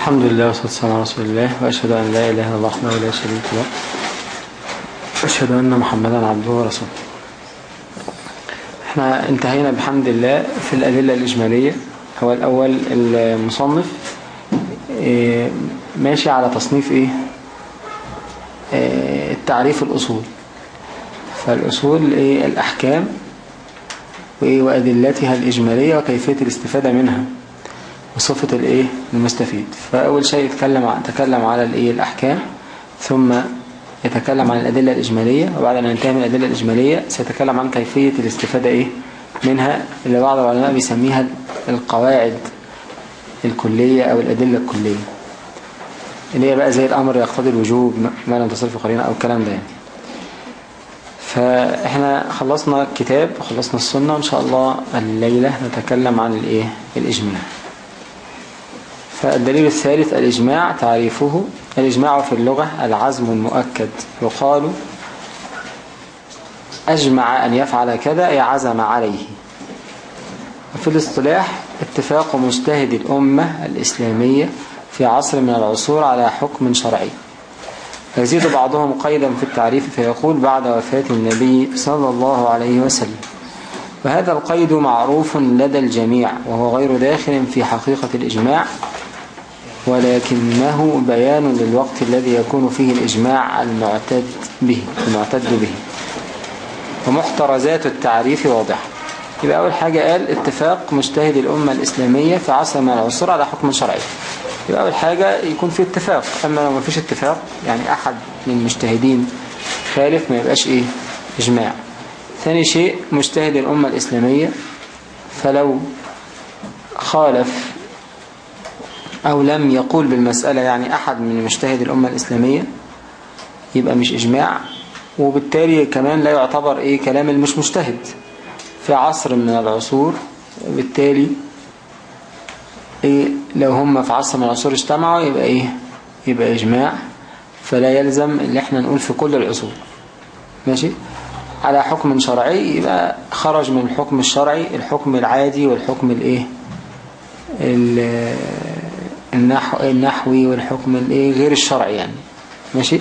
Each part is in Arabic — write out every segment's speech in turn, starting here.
الحمد لله والصلاة والسلام على رسول الله وأشهد أن لا إله إلا الله وحده لا شريك له أشهد أن محمدا عبده ورسوله. إحنا انتهينا بحمد الله في الأدلة الإجمالية. هو الأول المصنف إيه، ماشي على تصنيف إيه؟ إيه، التعريف الأصول. فالأصول إيه؟ الأحكام وإيه؟ وأدلتها الإجمالية وكيفية الاستفادة منها. وصفة الإيه؟ المستفيد. فأول شيء يتكلم تكلم على الإيه؟ الأحكام. ثم يتكلم عن الأدلة الإجمالية. وبعد أن ينتهي من الأدلة الإجمالية سيتكلم عن كيفية الاستفادة إيه؟ منها اللي بعض العلماء بيسميها القواعد الكلية أو الأدلة الكلية. اللي هي بقى زي الأمر يقتضي الوجوب ما لم تصرف قرينة أو الكلام ده يعني. فإحنا خلصنا الكتاب وخلصنا السنة وإن شاء الله الليلة نتكلم عن الإيه؟ الإجماع. فالدليل الثالث الإجماع تعريفه الإجماع في اللغة العزم المؤكد. يقال أجمع أن يفعل كذا أي عزم عليه. وفي الاصطلاح اتفاق مجتهد الأمة الإسلامية في عصر من العصور على حكم شرعي. يزيد بعضهم قيدا في التعريف فيقول بعد وفاة النبي صلى الله عليه وسلم. وهذا القيد معروف لدى الجميع وهو غير داخل في حقيقة الإجماع ولكنه بيان للوقت الذي يكون فيه الإجماع المعتد به المعتد به؟ ومحترزات التعريف واضحة. يبقى أول حاجة قال اتفاق مجتهد الأمة الإسلامية في عصر من العصور على حكم شرعي. يبقى أول حاجة يكون في اتفاق. أما لو ما فيش اتفاق يعني أحد من المجتهدين خالف ما يبقاش إيه؟ إجماع. ثاني شيء مجتهد الأمة الإسلامية فلو خالف أو لم يقول بالمسألة يعني أحد من مجتهد الأمة الإسلامية يبقى مش إجماع. وبالتالي كمان لا يعتبر إيه كلام المش مجتهد في عصر من العصور بالتالي إيه لو هم في عصر من العصور اجتمعوا يبقى إيه؟ يبقى إجماع. فلا يلزم اللي إحنا نقول في كل العصور ماشي؟ على حكم شرعي يبقى خرج من الحكم الشرعي الحكم العادي والحكم الإيه؟ النحو النحوي والحكم الايه غير الشرعي يعني. ماشي؟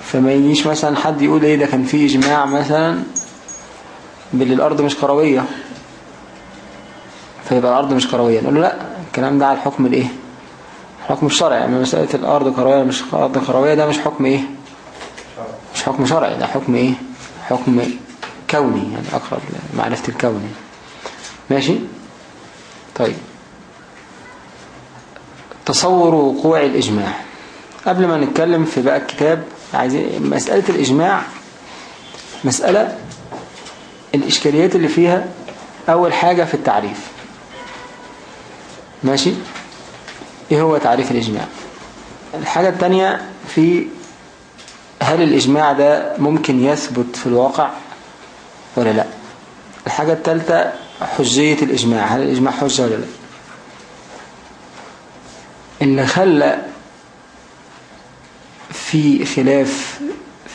فما يجيش مثلا حد يقول إيه ده كان في إجماع مثلا بل الأرض مش كروية. فيبقى الأرض مش كروية. نقول له لا الكلام ده على الحكم الايه الحكم الشرعي يعني مسألة الأرض كروية مش أرض كروية ده مش حكم إيه؟ مش حكم شرعي ده حكم إيه؟ حكم كوني يعني أقرب لمعرفة الكون ماشي؟ طيب. تصور وقوع الإجماع. قبل ما نتكلم في بقى الكتاب عايزين مسألة الإجماع مسألة الإشكاليات اللي فيها أول حاجة في التعريف. ماشي؟ إيه هو تعريف الإجماع؟ الحاجة التانية في هل الإجماع ده ممكن يثبت في الواقع ولا لا؟ الحاجة الثالثة حجية الإجماع هل الإجماع حجة ولا لا؟ اللي خلى في خلاف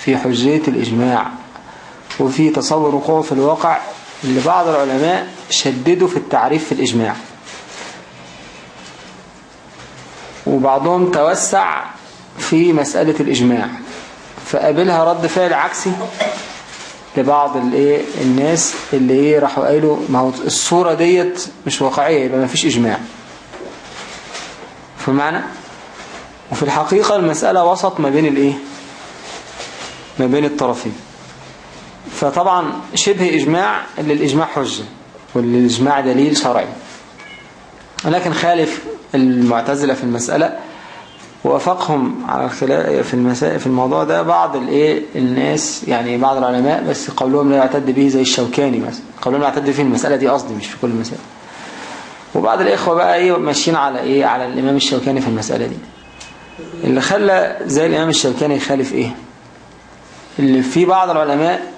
في حجية الإجماع وفي تصور وقوعه في الواقع اللي بعض العلماء شددوا في التعريف في الإجماع. وبعضهم توسع في مسألة الإجماع. فقابلها رد فعل عكسي لبعض الإيه الناس اللي إيه راحوا قالوا ما هو الصورة ديت مش واقعية يبقى ما فيش إجماع. في معنى وفي الحقيقة المسألة وسط ما بين الإيه؟ ما بين الطرفين. فطبعا شبه إجماع اللي الإجماع حجة واللي الإجماع دليل شرعي. ولكن خالف المعتزلة في المسألة وافقهم على الخلاف في المسائل في الموضوع ده بعض الإيه؟ الناس يعني بعض العلماء بس قولهم لا يعتد به زي الشوكاني مثلا. قولهم لا يعتد فيه المسألة دي قصدي مش في كل المسائل. وبعض الإخوة بقى إيه ماشيين على إيه على الإمام الشوكاني في المسألة دي. اللي خلى زي الإمام الشوكاني يخالف إيه؟ اللي في بعض العلماء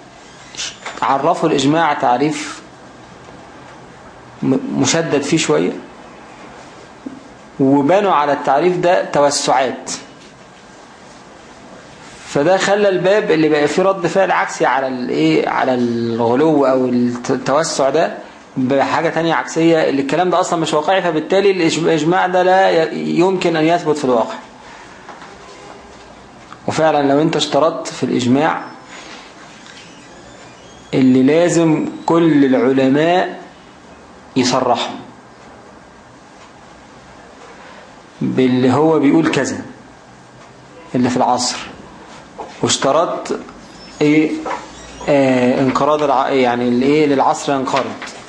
عرفوا الإجماع تعريف مشدد فيه شوية وبنوا على التعريف ده توسعات. فده خلى الباب اللي بقى فيه رد فعل عكسي على الايه على الغلو أو التوسع ده بحاجة تانية عكسية اللي الكلام ده أصلا مش واقعي فبالتالي الإجماع ده لا يمكن أن يثبت في الواقع. وفعلا لو أنت اشترطت في الإجماع اللي لازم كل العلماء يصرحوا باللي هو بيقول كذا اللي في العصر. واشترطت إيه؟ آه انقراض الع... يعني الايه للعصر ينقرض.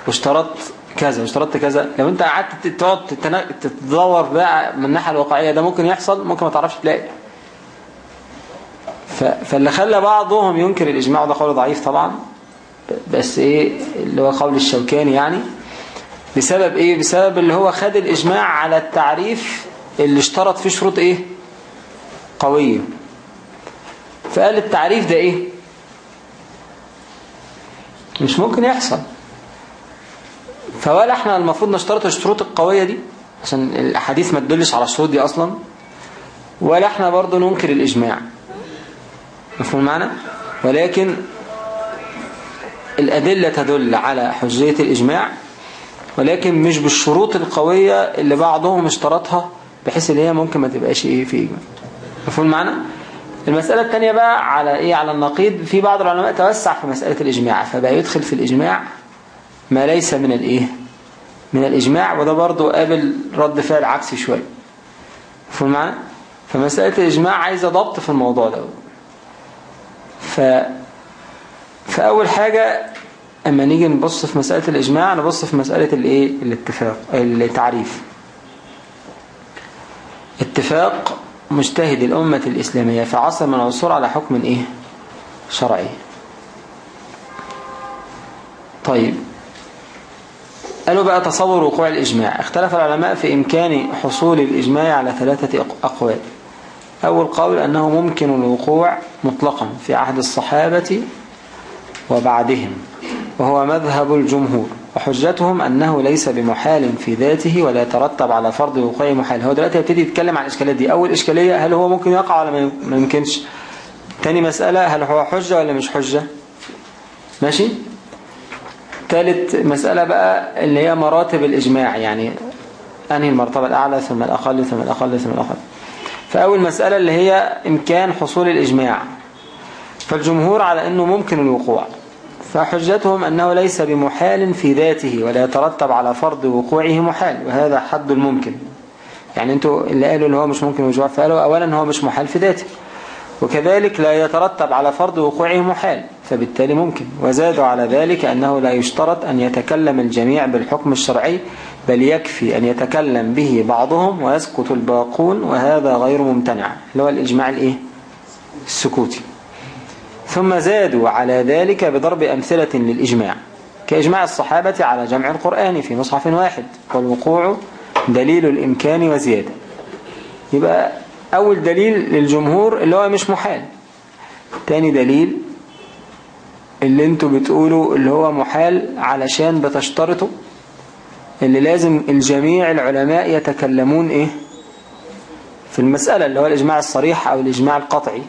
واشترطت كذا واشترطت كذا. لو انت قعدت تقعد تدور بقى من الناحية الواقعية ده ممكن يحصل ممكن ما تعرفش تلاقي. فاللي خلى بعضهم ينكر الإجماع ده قول ضعيف طبعا بس إيه اللي هو قول الشوكاني يعني. بسبب إيه؟ بسبب اللي هو خد الإجماع على التعريف اللي اشترط فيه شروط إيه؟ قوية. فقال التعريف ده إيه؟ مش ممكن يحصل. فولا إحنا المفروض نشترط الشروط القوية دي عشان الأحاديث ما تدلش على الشروط دي أصلا. ولا إحنا برضو ننكر الإجماع. مفهوم معنى ولكن الأدلة تدل على حجية الإجماع ولكن مش بالشروط القوية اللي بعضهم اشترطها بحيث إن هي ممكن ما تبقاش إيه في إجماع. مفهوم معنى المسألة الثانية بقى على إيه؟ على النقيض. في بعض العلماء توسع في مسألة الإجماع فبقى يدخل في الإجماع ما ليس من الايه؟ من الإجماع وده برضو قابل رد فعل عكسي شوية. مفهوم معنى فمسألة الإجماع عايزة ضبط في الموضوع ده. ف فأول حاجة أما نيجي نبص في مسألة الإجماع نبص في مسألة الإيه؟ الاتفاق التعريف. اتفاق مجتهد الأمة الإسلامية في عصر من العصور على حكم إيه؟ شرعي. طيب قالوا بقى تصور وقوع الإجماع. اختلف العلماء في إمكان حصول الإجماع على ثلاثة أقوال. أول قول أنه ممكن الوقوع مطلقا في عهد الصحابة وبعدهم وهو مذهب الجمهور وحجتهم أنه ليس بمحال في ذاته ولا يترتب على فرض وقوع محال. هو دلوقتي يبتدي يتكلم عن الإشكالات دي. أول إشكالية هل هو ممكن يقع ولا ما يمكنش؟ تاني مسألة هل هو حجة ولا مش حجة؟ ماشي؟ ثالث مسألة بقى اللي هي مراتب الإجماع يعني أنهي المرتبة الأعلى ثم الأقل ثم الأقل ثم الأقل. فأول مسألة اللي هي إمكان حصول الإجماع. فالجمهور على أنه ممكن الوقوع. فحجتهم أنه ليس بمحال في ذاته ولا يترتب على فرض وقوعه محال وهذا حد الممكن يعني أنتوا اللي قالوا اللي هو مش ممكن وجوع فقالوا أولا هو مش محال في ذاته. وكذلك لا يترتب على فرض وقوعه محال. فبالتالي ممكن. وزادوا على ذلك أنه لا يشترط أن يتكلم الجميع بالحكم الشرعي بل يكفي أن يتكلم به بعضهم ويسقط الباقون وهذا غير ممتنع اللي هو الإجماع الإيه؟ السكوتي. ثم زادوا على ذلك بضرب أمثلة للإجماع. كإجماع الصحابة على جمع القرآن في مصحف واحد والوقوع دليل الإمكان وزيادة. يبقى أول دليل للجمهور اللي هو مش محال. تاني دليل اللي أنتوا بتقولوا اللي هو محال علشان بتشترطوا اللي لازم الجميع العلماء يتكلمون إيه في المسألة اللي هو الإجماع الصريح أو الإجماع القطعي.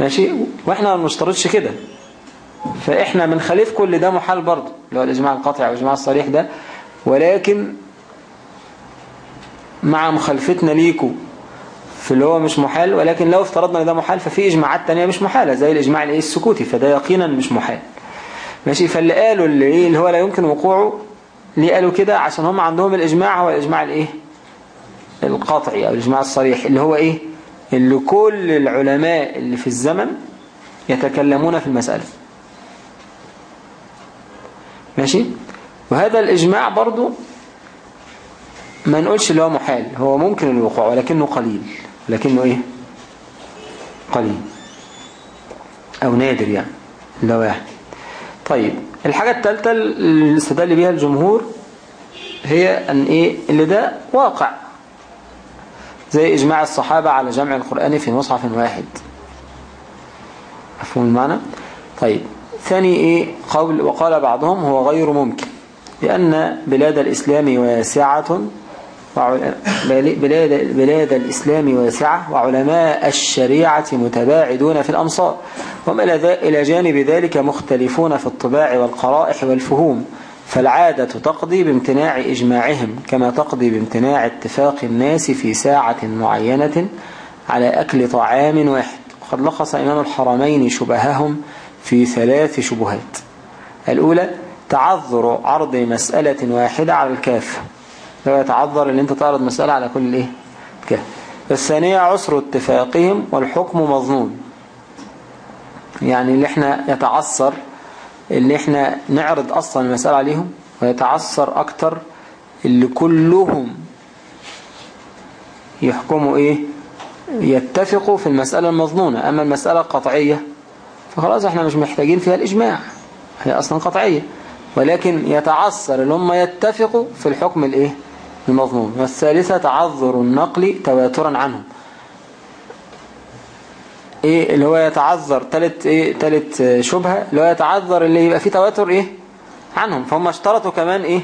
ماشي؟ وإحنا ما بنشترطش كده. فإحنا بنخالف كل ده محال برضه اللي هو الإجماع القاطع أو الإجماع الصريح ده. ولكن مع مخالفتنا ليكو في اللي هو مش محال ولكن لو افترضنا إن ده محال ففي إجماعات تانية مش محالة زي الإجماع الايه السكوتي فده يقينا مش محال. ماشي؟ فاللي قالوا اللي إيه اللي هو لا يمكن وقوعه ليه قالوا كده؟ عشان هم عندهم الإجماع هو الإجماع الإيه؟ القاطعي أو الإجماع الصريح اللي هو إيه؟ اللي كل العلماء اللي في الزمن يتكلمون في المسألة. ماشي؟ وهذا الإجماع برضو ما نقولش اللي هو محال هو ممكن الوقوع ولكنه قليل. ولكنه إيه؟ قليل. أو نادر يعني. لا واحد. طيب الحاجة الثالثة اللي استدل بها الجمهور هي أن إيه؟ اللي ده واقع. زي إجماع الصحابة على جمع القرآن في مصحف واحد. مفهوم المعنى؟ طيب ثاني إيه؟ قول وقال بعضهم هو غير ممكن. لأن بلاد الإسلام واسعة بلاد, بلاد الإسلام واسعة وعلماء الشريعة متباعدون في الأمصار. هم إلى جانب ذلك مختلفون في الطباع والقرائح والفهوم. فالعادة تقضي بامتناع إجماعهم كما تقضي بامتناع اتفاق الناس في ساعة معينة على أكل طعام واحد. وقد لخص إمام الحرمين شبههم في ثلاث شبهات. الأولى تعذر عرض مسألة واحدة على الكافة لو يتعذر إن أنت تعرض مسألة على كل إيه؟ كافة الثانية عسر اتفاقهم والحكم مظنون. يعني اللي إحنا يتعثر اللي إحنا نعرض أصلا المسألة عليهم ويتعثر أكتر اللي كلهم يحكموا إيه؟ يتفقوا في المسألة المظنونة. أما المسألة القطعية فخلاص إحنا مش محتاجين فيها الإجماع. هي أصلا قطعية. ولكن يتعثر اللي هم يتفقوا في الحكم الإيه؟ المظنون والثالثة تعذر النقل تواترا عنهم. إيه اللي هو يتعذر تالت إيه تالت شبهة؟ اللي هو يتعذر اللي يبقى فيه تواتر إيه؟ عنهم. فهم اشترطوا كمان إيه؟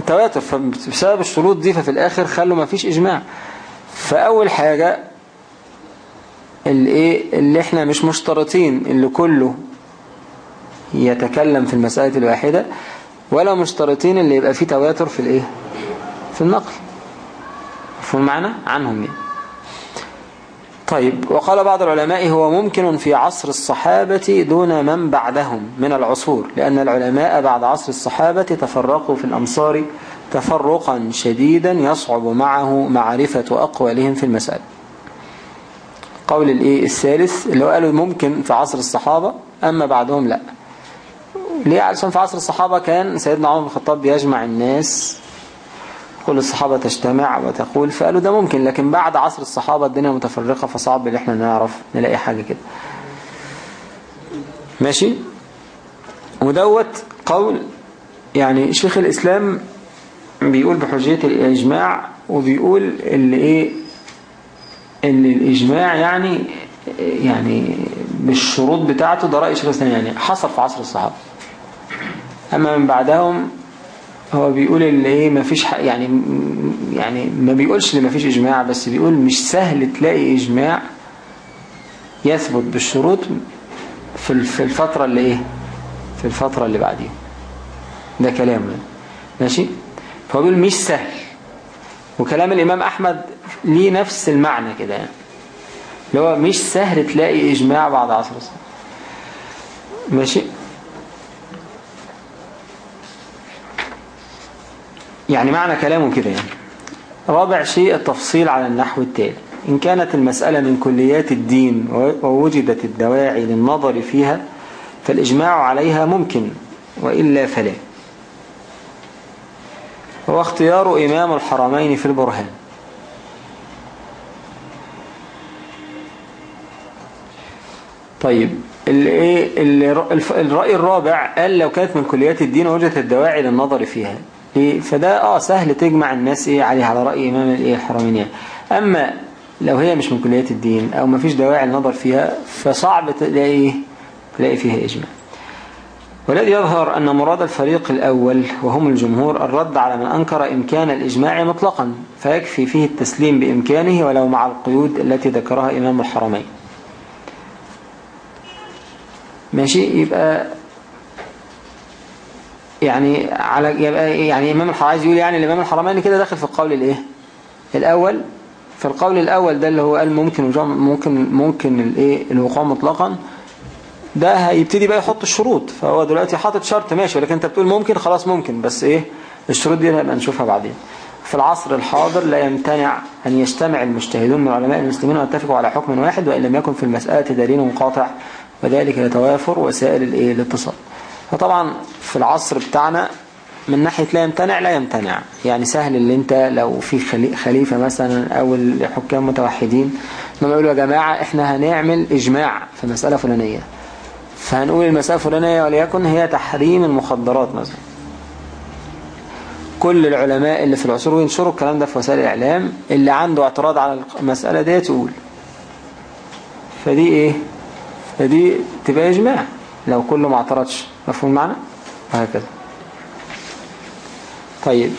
التواتر. فبسبب الشروط دي ففي الآخر خلوا ما فيش إجماع. فأول حاجة اللي إيه اللي إحنا مش مشترطين اللي كله يتكلم في المسألة الواحدة. ولا مشترطين اللي يبقى فيه تواتر في الإيه؟ في النقل مفهوم معنا عنهم يعني. طيب وقال بعض العلماء هو ممكن في عصر الصحابة دون من بعدهم من العصور لأن العلماء بعد عصر الصحابة تفرقوا في الأمصار تفرقا شديدا يصعب معه معرفة أقوالهم في المسألة. قول الإيه الثالث؟ اللي هو قالوا ممكن في عصر الصحابة أما بعدهم لا. ليه؟ علشان في عصر الصحابة كان سيدنا عمر بن الخطاب بيجمع الناس كل الصحابة تجتمع وتقول فقالوا ده ممكن لكن بعد عصر الصحابة الدنيا متفرقة فصعب ان إحنا نعرف نلاقي حاجة كده. ماشي؟ ودوت قول يعني شيخ الإسلام بيقول بحجية الإجماع وبيقول اللي إيه ان الإجماع يعني يعني بالشروط بتاعته ده رأي شيخ الإسلام يعني حصل في عصر الصحابة. أما من بعدهم هو بيقول اللي إيه ما فيش يعني يعني ما بيقولش اللي ما فيش إجماع بس بيقول مش سهل تلاقي إجماع يثبت بالشروط في في الفترة اللي إيه في الفترة اللي بعديها. ده كلامه ماشي؟ فهو بيقول مش سهل. وكلام الإمام أحمد ليه نفس المعنى كده يعني. اللي هو مش سهل تلاقي إجماع بعد عصر الصحابة ماشي؟ يعني معنى كلامه كده يعني. رابع شيء التفصيل على النحو التالي. إن كانت المسألة من كليات الدين ووجدت الدواعي للنظر فيها فالإجماع عليها ممكن وإلا فلا. هو اختيار إمام الحرمين في البرهان. طيب الرأي الرابع قال لو كانت من كليات الدين ووجدت الدواعي للنظر فيها. إيه فده آه سهل تجمع الناس إيه عليه على رأي إمام الإيه الحرمين يعني أما لو هي مش من كليات الدين أو ما فيش دواعي النظر فيها فصعب تلاقي تلاقي فيها إجماع. والذي يظهر أن مراد الفريق الأول وهم الجمهور الرد على من أنكر إمكان الإجماع مطلقا فيكفي فيه التسليم بإمكانه ولو مع القيود التي ذكرها إمام الحرمين. ماشي يبقى يعني على يعني إمام عايز يقول يعني الإمام الحرمين كده داخل في القول الإيه؟ الأول. في القول الأول ده اللي هو قال ممكن ممكن ممكن الإيه؟ الوقوع مطلقا. ده هيبتدي بقى يحط الشروط. فهو دلوقتي حاطط شرط ماشي ولكن أنت بتقول ممكن خلاص ممكن. بس إيه؟ الشروط دي هنبقى نشوفها بعدين. في العصر الحاضر لا يمتنع أن يجتمع المجتهدون من علماء المسلمين ويتفقوا على حكم واحد وإن لم يكن في المسألة دليل قاطع وذلك لتوافر وسائل الاتصال. فطبعا في العصر بتاعنا من ناحية لا يمتنع لا يمتنع. يعني سهل اللي انت لو في خليفة مثلا أو الحكام متوحدين لما يقولوا يا جماعة إحنا هنعمل إجماع في مسألة فلانية. فهنقول المسألة الفلانية وليكن هي تحريم المخدرات مثلا. كل العلماء اللي في العصور وينشروا الكلام ده في وسائل الإعلام اللي عنده اعتراض على المسألة دي تقول فدي إيه؟ فدي تبقى إجماع. لو كله ما اعترضش. مفهوم معنا؟ وهكذا. طيب.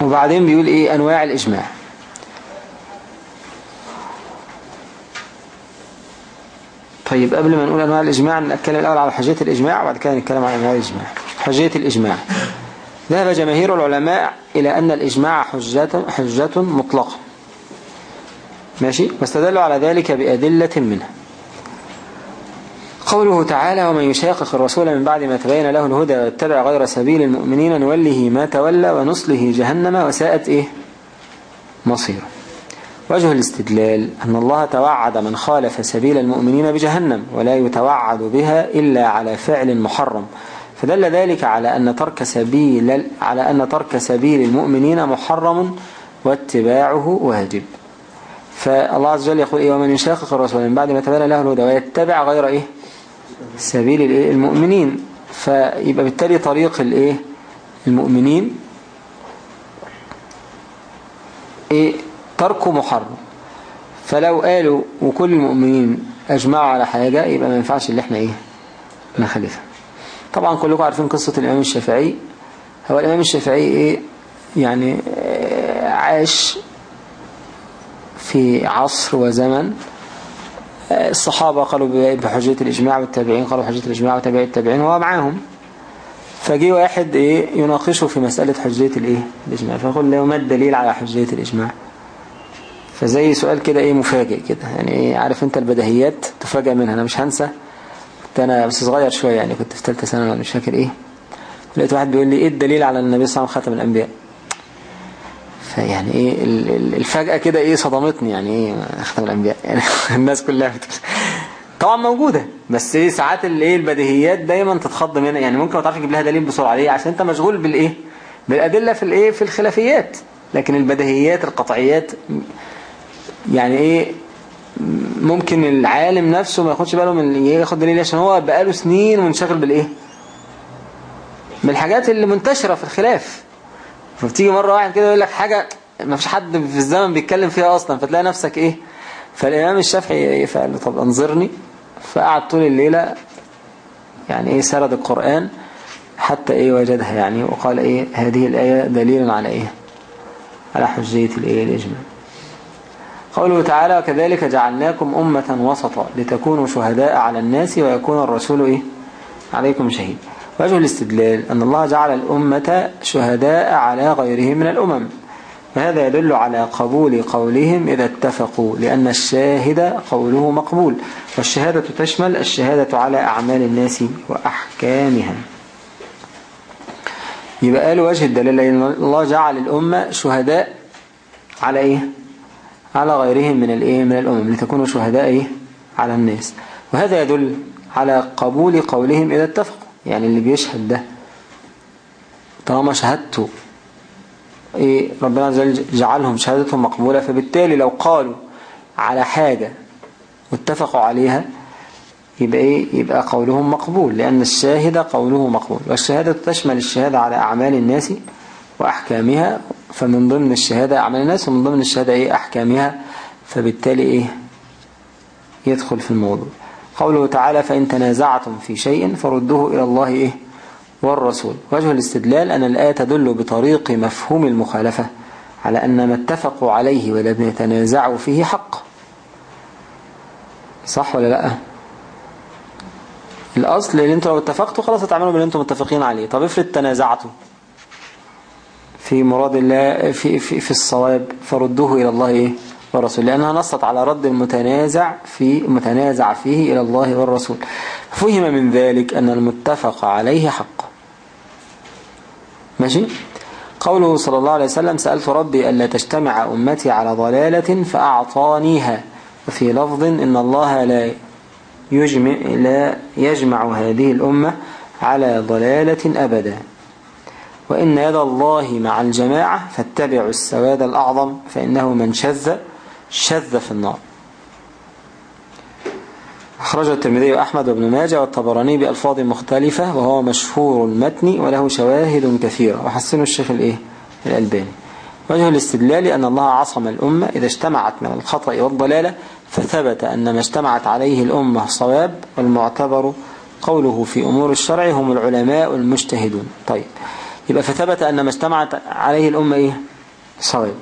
وبعدين بيقول إيه؟ أنواع الإجماع. طيب قبل ما نقول أنواع الإجماع نتكلم الأول على حجية الإجماع وبعد كده نتكلم عن أنواع الإجماع. حجية الإجماع. ذهب جماهير العلماء إلى أن الإجماع حجة, حجة مطلقة. ماشي؟ واستدلوا على ذلك بأدلة منها. قوله تعالى ومن يشاقق الرسول من بعد ما تبين له الهدى واتبع غير سبيل المؤمنين نوله ما تولى ونصله جهنم وساءت إيه؟ مصيره. وجه الاستدلال أن الله توعد من خالف سبيل المؤمنين بجهنم ولا يتوعد بها إلا على فعل محرم. فدل ذلك على أن ترك سبيل على أن ترك سبيل المؤمنين محرم واتباعه واجب. فالله عز وجل يقول إيه؟ ومن يشاقق الرسول من بعد ما تبين له الهدى ويتبع غير إيه؟ سبيل المؤمنين. فيبقى بالتالي طريق الإيه؟ المؤمنين. إيه؟ تركه محرم. فلو قالوا وكل المؤمنين أجمعوا على حاجة يبقى ما ينفعش اللي إحنا إيه؟ نخالفها. طبعا كلكم عارفين قصة الإمام الشافعي. هو الإمام الشافعي إيه؟ يعني عاش في عصر وزمن الصحابة قالوا بحجية الإجماع والتابعين قالوا بحجية الإجماع وتابعي التابعين وهو معاهم فجي واحد إيه يناقشه في مسألة حجية الإيه؟ الإجماع. فيقول له ما الدليل على حجية الإجماع؟ فزي سؤال كده إيه مفاجئ كده. يعني إيه عارف أنت البدهيات تفاجئ منها. أنا مش هنسى. كنت أنا بس صغير شوية يعني كنت في ثالثة سنة مش فاكر إيه. لقيت واحد بيقول لي إيه الدليل على النبي صلى الله عليه وسلم خاتم الأنبياء؟ فيعني إيه الفجأة كده إيه صدمتني. يعني إيه ختم الأنبياء. يعني الناس كلها بتقول. طبعا موجودة بس إيه ساعات الايه البديهيات دايما تتخض منها. يعني ممكن ما تعرفش تجيب لها دليل بسرعة. ليه؟ عشان أنت مشغول بالإيه؟ بالأدلة في الإيه في الخلافيات. لكن البديهيات القطعيات يعني إيه ممكن العالم نفسه ما ياخدش باله من ياخد دليل عشان هو بقاله سنين منشغل بالإيه؟ بالحاجات اللي منتشرة في الخلاف. فبتيجي مرة واحد كده يقول لك حاجة ما فيش حد في الزمن بيتكلم فيها أصلا فتلاقي نفسك إيه؟ فالإمام الشافعي فقال له طب أنظرني. فقعد طول الليلة يعني إيه؟ سرد القرآن حتى إيه؟ وجدها يعني وقال إيه؟ هذه الآية دليل على إيه؟ على حجية الإيه؟ الإجماع. قوله تعالى وكذلك جعلناكم أمة وسطا لتكونوا شهداء على الناس ويكون الرسول إيه؟ عليكم شهيد. وجه الاستدلال أن الله جعل الأمة شهداء على غيرهم من الأمم. وهذا يدل على قبول قولهم إذا اتفقوا لأن الشاهد قوله مقبول والشهادة تشمل الشهادة على أعمال الناس وأحكامها. يبقى قالوا وجه الدليل أن الله جعل الأمة شهداء على إيه؟ على غيرهم من الإيه؟ من الأمم لتكونوا شهداء إيه؟ على الناس. وهذا يدل على قبول قولهم إذا اتفقوا. يعني اللي بيشهد ده. طالما شهادته إيه ربنا عز وجل جعلهم شهادتهم مقبولة. فبالتالي لو قالوا على حاجة واتفقوا عليها يبقى إيه؟ يبقى قولهم مقبول لأن الشاهد قوله مقبول. والشهادة تشمل الشهادة على أعمال الناس وأحكامها. فمن ضمن الشهادة أعمال الناس ومن ضمن الشهادة إيه؟ أحكامها. فبالتالي إيه؟ يدخل في الموضوع. قوله تعالى فإن تنازعتم في شيء فردوه إلى الله إيه؟ والرسول. وجه الاستدلال أن الآية تدل بطريق مفهوم المخالفة على أن ما اتفقوا عليه ولم يتنازعوا فيه حق. صح ولا لأ؟ الأصل اللي أنتوا لو اتفقتوا خلاص هتعملوا باللي أنتوا متفقين عليه. طب افرض تنازعتوا. في مراد الله في, في, في الصواب فردوه إلى الله إيه؟ والرسول لأنها نصت على رد المتنازع في المتنازع فيه إلى الله والرسول. فهم من ذلك أن المتفق عليه حق. ماشي؟ قوله صلى الله عليه وسلم سألت ربي ألا تجتمع أمتي على ضلالة فأعطانيها. وفي لفظ إن الله لا يجمع, لا يجمع هذه الأمة على ضلالة أبدا. وإن يد الله مع الجماعة فاتبعوا السواد الأعظم فإنه من شذ شذ في النار. أخرجه الترمذي وأحمد وابن ماجه والطبراني بألفاظ مختلفة وهو مشهور المتن وله شواهد كثيرة. وحسنه الشيخ الإيه؟ الألباني. وجه الاستدلال أن الله عصم الأمة إذا اجتمعت من الخطأ والضلالة فثبت أن ما اجتمعت عليه الأمة صواب والمعتبر قوله في أمور الشرع هم العلماء المجتهدون. طيب. يبقى فثبت أن ما اجتمعت عليه الأمة إيه؟ صواب.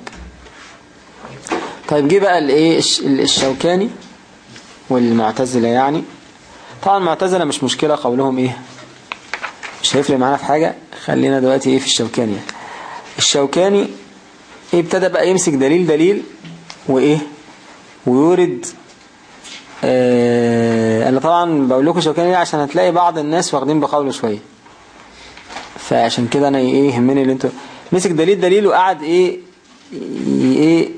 طيب جه بقى الايه الشوكاني والمعتزلة يعني. طبعا المعتزلة مش مشكلة قولهم إيه؟ مش هيفرق معانا في حاجة. خلينا دلوقتي إيه في الشوكاني. الشوكاني إيه ابتدى بقى يمسك دليل دليل وإيه؟ ويورد آه أنا طبعا بقول لكم شوكاني عشان هتلاقي بعض الناس واخدين بقوله شوية. فعشان كده أنا إيه يهمني اللي أنتوا. مسك دليل دليل وقعد إيه إيه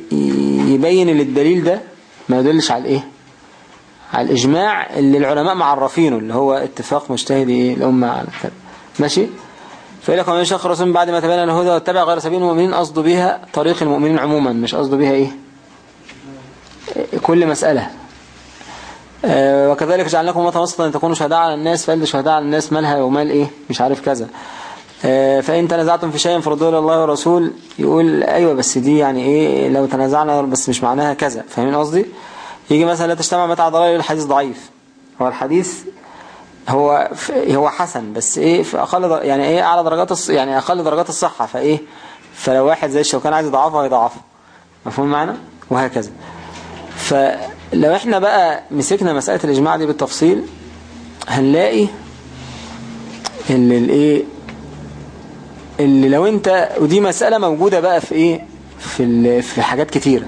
يبين ان الدليل ده ما يدلش على الايه؟ على الإجماع اللي العلماء معرفينه اللي هو اتفاق مجتهد إيه الأمة على كده ماشي؟ فإلى لك ومن شخص رسول بعد ما تبين الهدى واتبع غير سبيل المؤمنين قصده بيها طريق المؤمنين عموما مش قصده بيها إيه؟ كل مسألة. آه وكذلك جعلناكم أمة وسطا ان تكونوا شهداء على الناس فقال شهداء على الناس مالها ومال إيه؟ مش عارف كذا. فإن تنازعتم في شيء فردوه الله ورسول يقول أيوة بس دي يعني إيه لو تنازعنا بس مش معناها كذا. فاهمين قصدي؟ يجي مثلا لا تجتمع متى ضلال الحديث ضعيف. هو الحديث هو هو حسن بس إيه في أقل يعني إيه أعلى درجات. يعني أقل درجات الصحة. فإيه؟ فلو واحد زي الشوكان عايز يضعفه هيضعفه. مفهوم معنا وهكذا. فلو إحنا بقى مسكنا مسألة الإجماع دي بالتفصيل هنلاقي اللي الإيه اللي لو انت ودي مسألة موجودة بقى في إيه؟ في في حاجات كتيرة.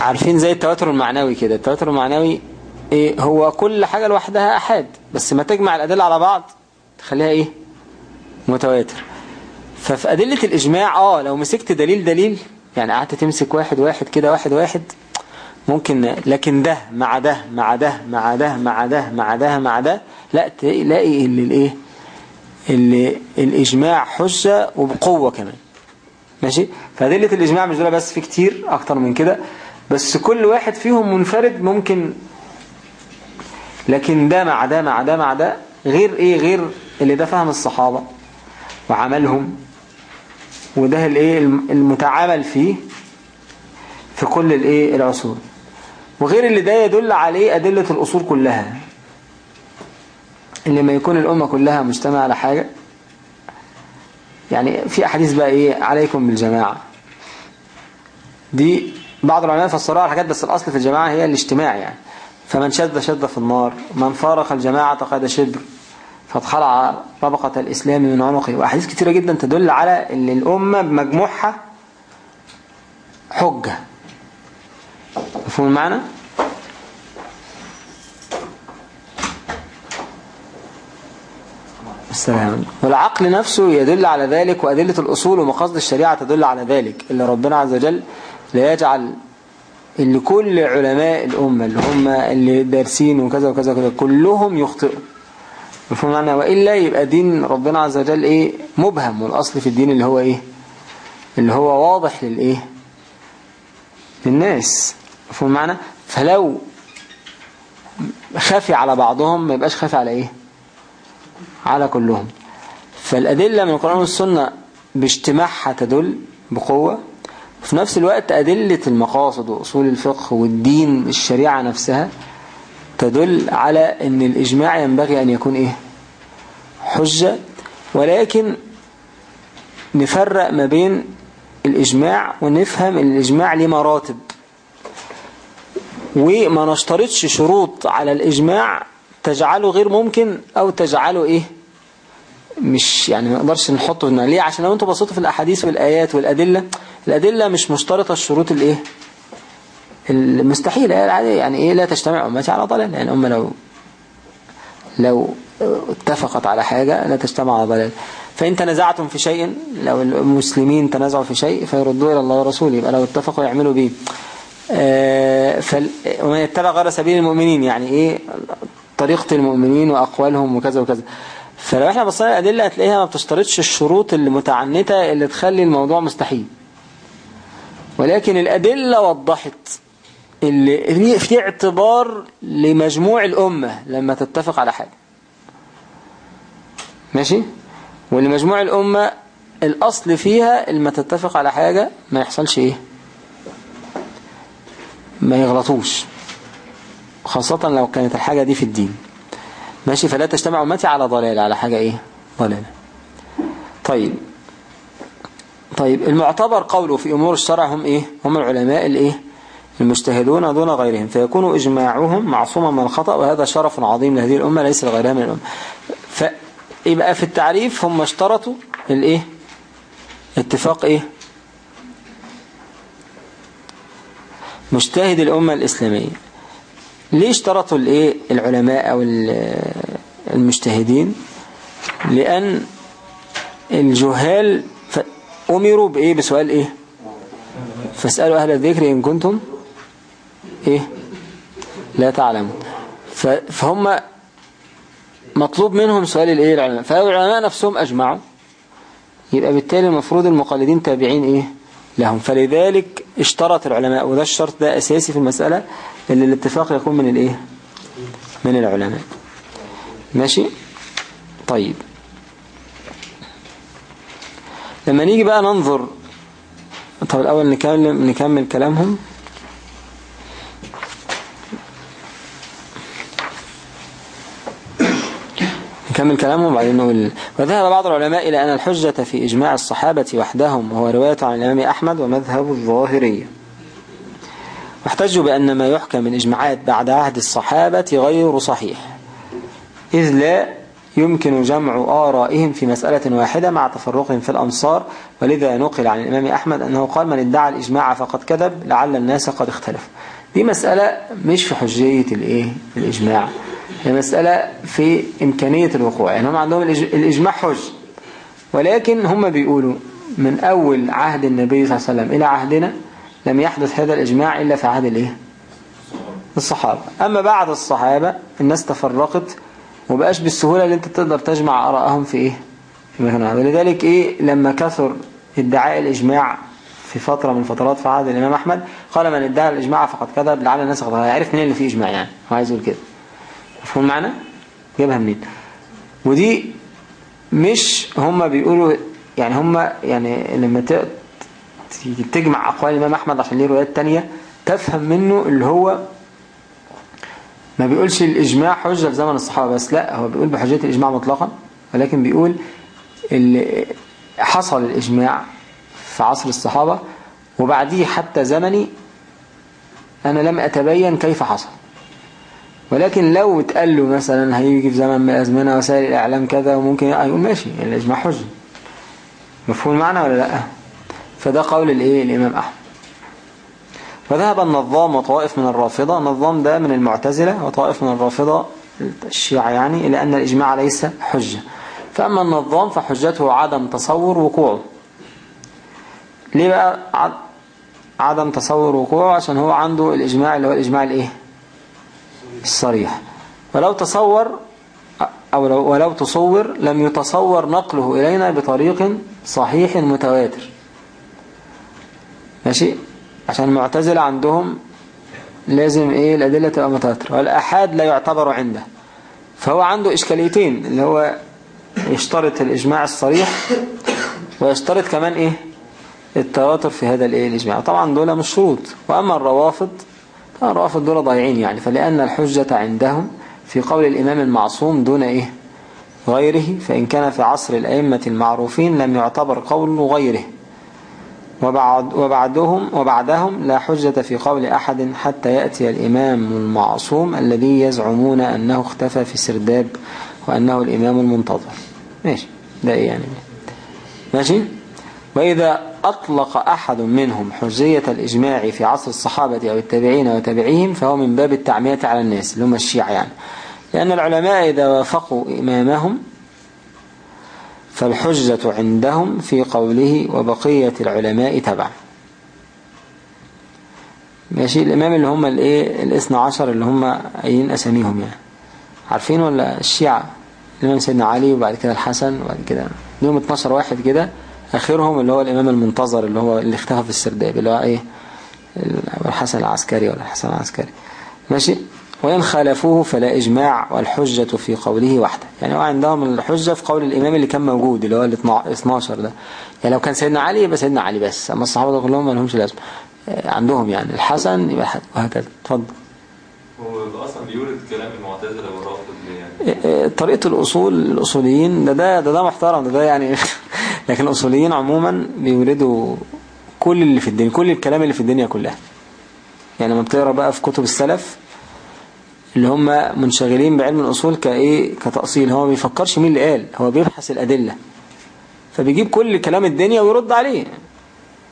عارفين زي التواتر المعنوي كده. التواتر المعنوي إيه؟ هو كل حاجة لوحدها أحاد بس ما تجمع الأدلة على بعض تخليها إيه؟ متواتر. ففي أدلة الإجماع آه لو مسكت دليل دليل يعني قعدت تمسك واحد واحد كده واحد واحد ممكن لكن ده مع ده مع ده مع ده مع ده مع ده مع ده لا تلاقي الايه؟ اللي الإجماع حجة وبقوة كمان. ماشي؟ فأدلة الإجماع مش دول بس في كتير أكتر من كده بس كل واحد فيهم منفرد ممكن لكن ده مع ده مع ده مع ده غير إيه؟ غير اللي ده فهم الصحابة وعملهم وده الايه المتعامل فيه في كل الايه العصور. وغير اللي ده يدل عليه أدلة الأصول كلها. اللي ما يكون الأمة كلها مجتمعة على حاجة يعني في أحاديث بقى إيه عليكم بالجماعة. دي بعض العلماء فسروها على حاجات بس الأصل في الجماعة هي الاجتماع يعني. فمن شد شد في النار من فارق الجماعة قد شبر. فاتخلع طبقة الإسلام من عنقه. وأحاديث كتيرة جدا تدل على أن الأمة بمجموعها حجة. مفهوم المعنى؟ السلام. والعقل نفسه يدل على ذلك وأدلة الأصول ومقاصد الشريعة تدل على ذلك اللي ربنا عز وجل لا يجعل اللي كل علماء الأمة اللي هم اللي دارسين وكذا وكذا وكذا كلهم يخطئوا. مفهوم معنى؟ وإلا يبقى دين ربنا عز وجل إيه؟ مبهم والأصل في الدين اللي هو إيه؟ اللي هو واضح للإيه للناس. مفهوم معنى؟ فلو خافي على بعضهم ما يبقاش خافي على إيه؟ على كلهم. فالأدلة من القرآن والسنة باجتماعها تدل بقوة وفي نفس الوقت أدلة المقاصد وأصول الفقه والدين الشريعة نفسها تدل على أن الإجماع ينبغي أن يكون إيه؟ حجة. ولكن نفرق ما بين الإجماع ونفهم أن الإجماع ليه مراتب. وما نشترطش شروط على الإجماع تجعله غير ممكن أو تجعله إيه؟ مش يعني ما نقدرش نحطه هنا. ليه؟ عشان لو أنتوا بصيتوا في الأحاديث والآيات والأدلة الأدلة مش مشترطة الشروط الإيه؟ المستحيلة. يعني إيه؟ لا تجتمع أمتي على ضلال. يعني أمة لو لو اتفقت على حاجة لا تجتمع على ضلال. فإن تنازعتم في شيء لو المسلمين تنازعوا في شيء فيردوا إلى الله ورسوله. يبقى لو اتفقوا يعملوا به. آه فال... ومن يتبع غير سبيل المؤمنين يعني إيه؟ طريقة المؤمنين وأقوالهم وكذا وكذا. فلو إحنا بصينا الأدلة هتلاقيها ما بتشترطش الشروط المتعنتة اللي تخلي الموضوع مستحيل. ولكن الأدلة وضحت اللي في اعتبار لمجموع الأمة لما تتفق على حاجة. ماشي؟ ولمجموع الأمة الأصل فيها لما تتفق على حاجة ما يحصلش إيه؟ ما يغلطوش. خاصة لو كانت الحاجة دي في الدين. ماشي فلا تجتمع أمتي على ضلال على حاجة إيه؟ ضلال طيب. طيب المعتبر قوله في أمور الشرع هم إيه؟ هم العلماء الإيه؟ المجتهدون دون غيرهم. فيكون إجماعهم معصوما من الخطأ وهذا شرف عظيم لهذه الأمة ليس لغيرها من الأمة. فيبقى في التعريف هم اشترطوا الايه اتفاق إيه؟ مجتهد الأمة الإسلامية. ليه اشترطوا الايه؟ العلماء أو المجتهدين؟ لأن الجهال أمروا بإيه؟ بسؤال إيه؟ فاسألوا أهل الذكر إن كنتم إيه؟ لا تعلمون. فهم مطلوب منهم سؤال الإيه؟ العلماء. فالعلماء نفسهم أجمعوا. يبقى بالتالي المفروض المقلدين تابعين إيه؟ لهم. فلذلك اشترط العلماء وده الشرط ده أساسي في المسألة اللي الاتفاق يكون من الإيه؟ من العلماء. ماشي؟ طيب. لما نيجي بقى ننظر طب الأول نكمل, نكمل كلامهم. نكمل كلامهم وبعدين نقول وذهب بعض العلماء إلى أن الحجة في إجماع الصحابة وحدهم وهو رواية عن الإمام أحمد ومذهب الظاهرية. واحتجوا بأن ما يحكم من إجماعات بعد عهد الصحابة غير صحيح. إذ لا يمكن جمع آرائهم في مسألة واحدة مع تفرقهم في الأمصار ولذا نقل عن الإمام أحمد أنه قال من ادعى الإجماع فقد كذب لعل الناس قد اختلفوا دي مسألة مش في حجية الإيه؟ الإجماع. هي مسألة في إمكانية الوقوع. يعني هم عندهم الإجماع حج. ولكن هم بيقولوا من أول عهد النبي صلى الله عليه وسلم إلى عهدنا لم يحدث هذا الإجماع إلا في عهد الإيه؟ الصحابة. أما بعد الصحابة الناس تفرقت وبقاش بالسهولة اللي أنت تقدر تجمع آرائهم في إيه؟ في مكان واحد. ولذلك إيه؟ لما كثر ادعاء الإجماع في فترة من فترات في عهد الإمام أحمد قال من ادعى الإجماع فقد كذب لعل الناس قد يعرف منين اللي فيه إجماع يعني هو عايز يقول كده. مفهوم معنا؟ جابها منين؟ ودي مش هم بيقولوا يعني هم يعني لما تجمع أقوال الإمام أحمد عشان ليه روايات تانية. تفهم منه اللي هو ما بيقولش الإجماع حجة في زمن الصحابة بس لا هو بيقول بحجية الإجماع مطلقا ولكن بيقول اللي حصل الإجماع في عصر الصحابة وبعديه حتى زمني أنا لم أتبين كيف حصل. ولكن لو اتقال له مثلا هيجي في زمن من الأزمنة وسائل الإعلام كذا وممكن يقول ماشي الإجماع حجة. مفهوم المعنى ولا لا؟ فده قول الإيه الإمام أحمد. فذهب النظام وطوائف من الرافضة النظام ده من المعتزلة وطوائف من الرافضة الشيعة يعني إلى أن الإجماع ليس حجة. فأما النظام فحجته عدم تصور وقوعه. ليه بقى عدم تصور وقوعه؟ عشان هو عنده الإجماع اللي هو الإجماع الإيه؟ الصريح. ولو تصور أو لو ولو تصور لم يتصور نقله إلينا بطريق صحيح متواتر. ماشي؟ عشان المعتزلة عندهم لازم إيه؟ الأدلة تبقى متواترة. والأحاد لا يعتبر عنده. فهو عنده إشكاليتين اللي هو يشترط الإجماع الصريح ويشترط كمان إيه؟ التواتر في هذا الإيه؟ الإجماع. طبعا دول مش شروط. وأما الروافض الروافض دول ضايعين يعني. فلأن الحجة عندهم في قول الإمام المعصوم دون إيه؟ غيره فإن كان في عصر الأئمة المعروفين لم يعتبر قول غيره. وبعد وبعدهم وبعدهم لا حجة في قول أحد حتى يأتي الإمام المعصوم الذي يزعمون أنه اختفى في سرداب وأنه الإمام المنتظر. ماشي. ده إيه يعني؟ ماشي. وإذا أطلق أحد منهم حجية الإجماع في عصر الصحابة أو التابعين وتابعيهم فهو من باب التعمية على الناس اللي هم الشيعة يعني. لأن العلماء إذا وافقوا إمامهم فالحجة عندهم في قوله وبقية العلماء تبع ماشي؟ الإمام اللي هم الإيه؟ الإثنى عشر اللي هم أيين أساميهم يعني. عارفين ولا؟ الشيعة. الإمام سيدنا علي وبعد كده الحسن وبعد كده لهم 12 واحد كده. آخرهم اللي هو الإمام المنتظر اللي هو اللي اختفى في السرداب اللي هو إيه؟ الحسن العسكري ولا الحسن العسكري. ماشي؟ وإن خالفوه فلا إجماع والحجة في قوله وحده. يعني هو عندهم الحجة في قول الإمام اللي كان موجود اللي هو ال 12 ده. يعني لو كان سيدنا علي يبقى سيدنا علي بس أما الصحابة كلهم ما لهمش لازمة. آه، عندهم يعني الحسن يبقى حد وهكذا. اتفضل. هو أصلا بيورد كلام المعتزلة والرافض يعني؟ آه، آه، طريقة الأصول الأصوليين ده ده ده, ده محترم ده, ده يعني لكن الأصوليين عموما بيوردوا كل اللي في الدنيا كل الكلام اللي في الدنيا كلها. يعني لما بتقرأ بقى في كتب السلف اللي هم منشغلين بعلم الأصول كإيه؟ كتأصيل. هو ما بيفكرش مين اللي قال هو بيبحث الأدلة. فبيجيب كل كلام الدنيا ويرد عليه.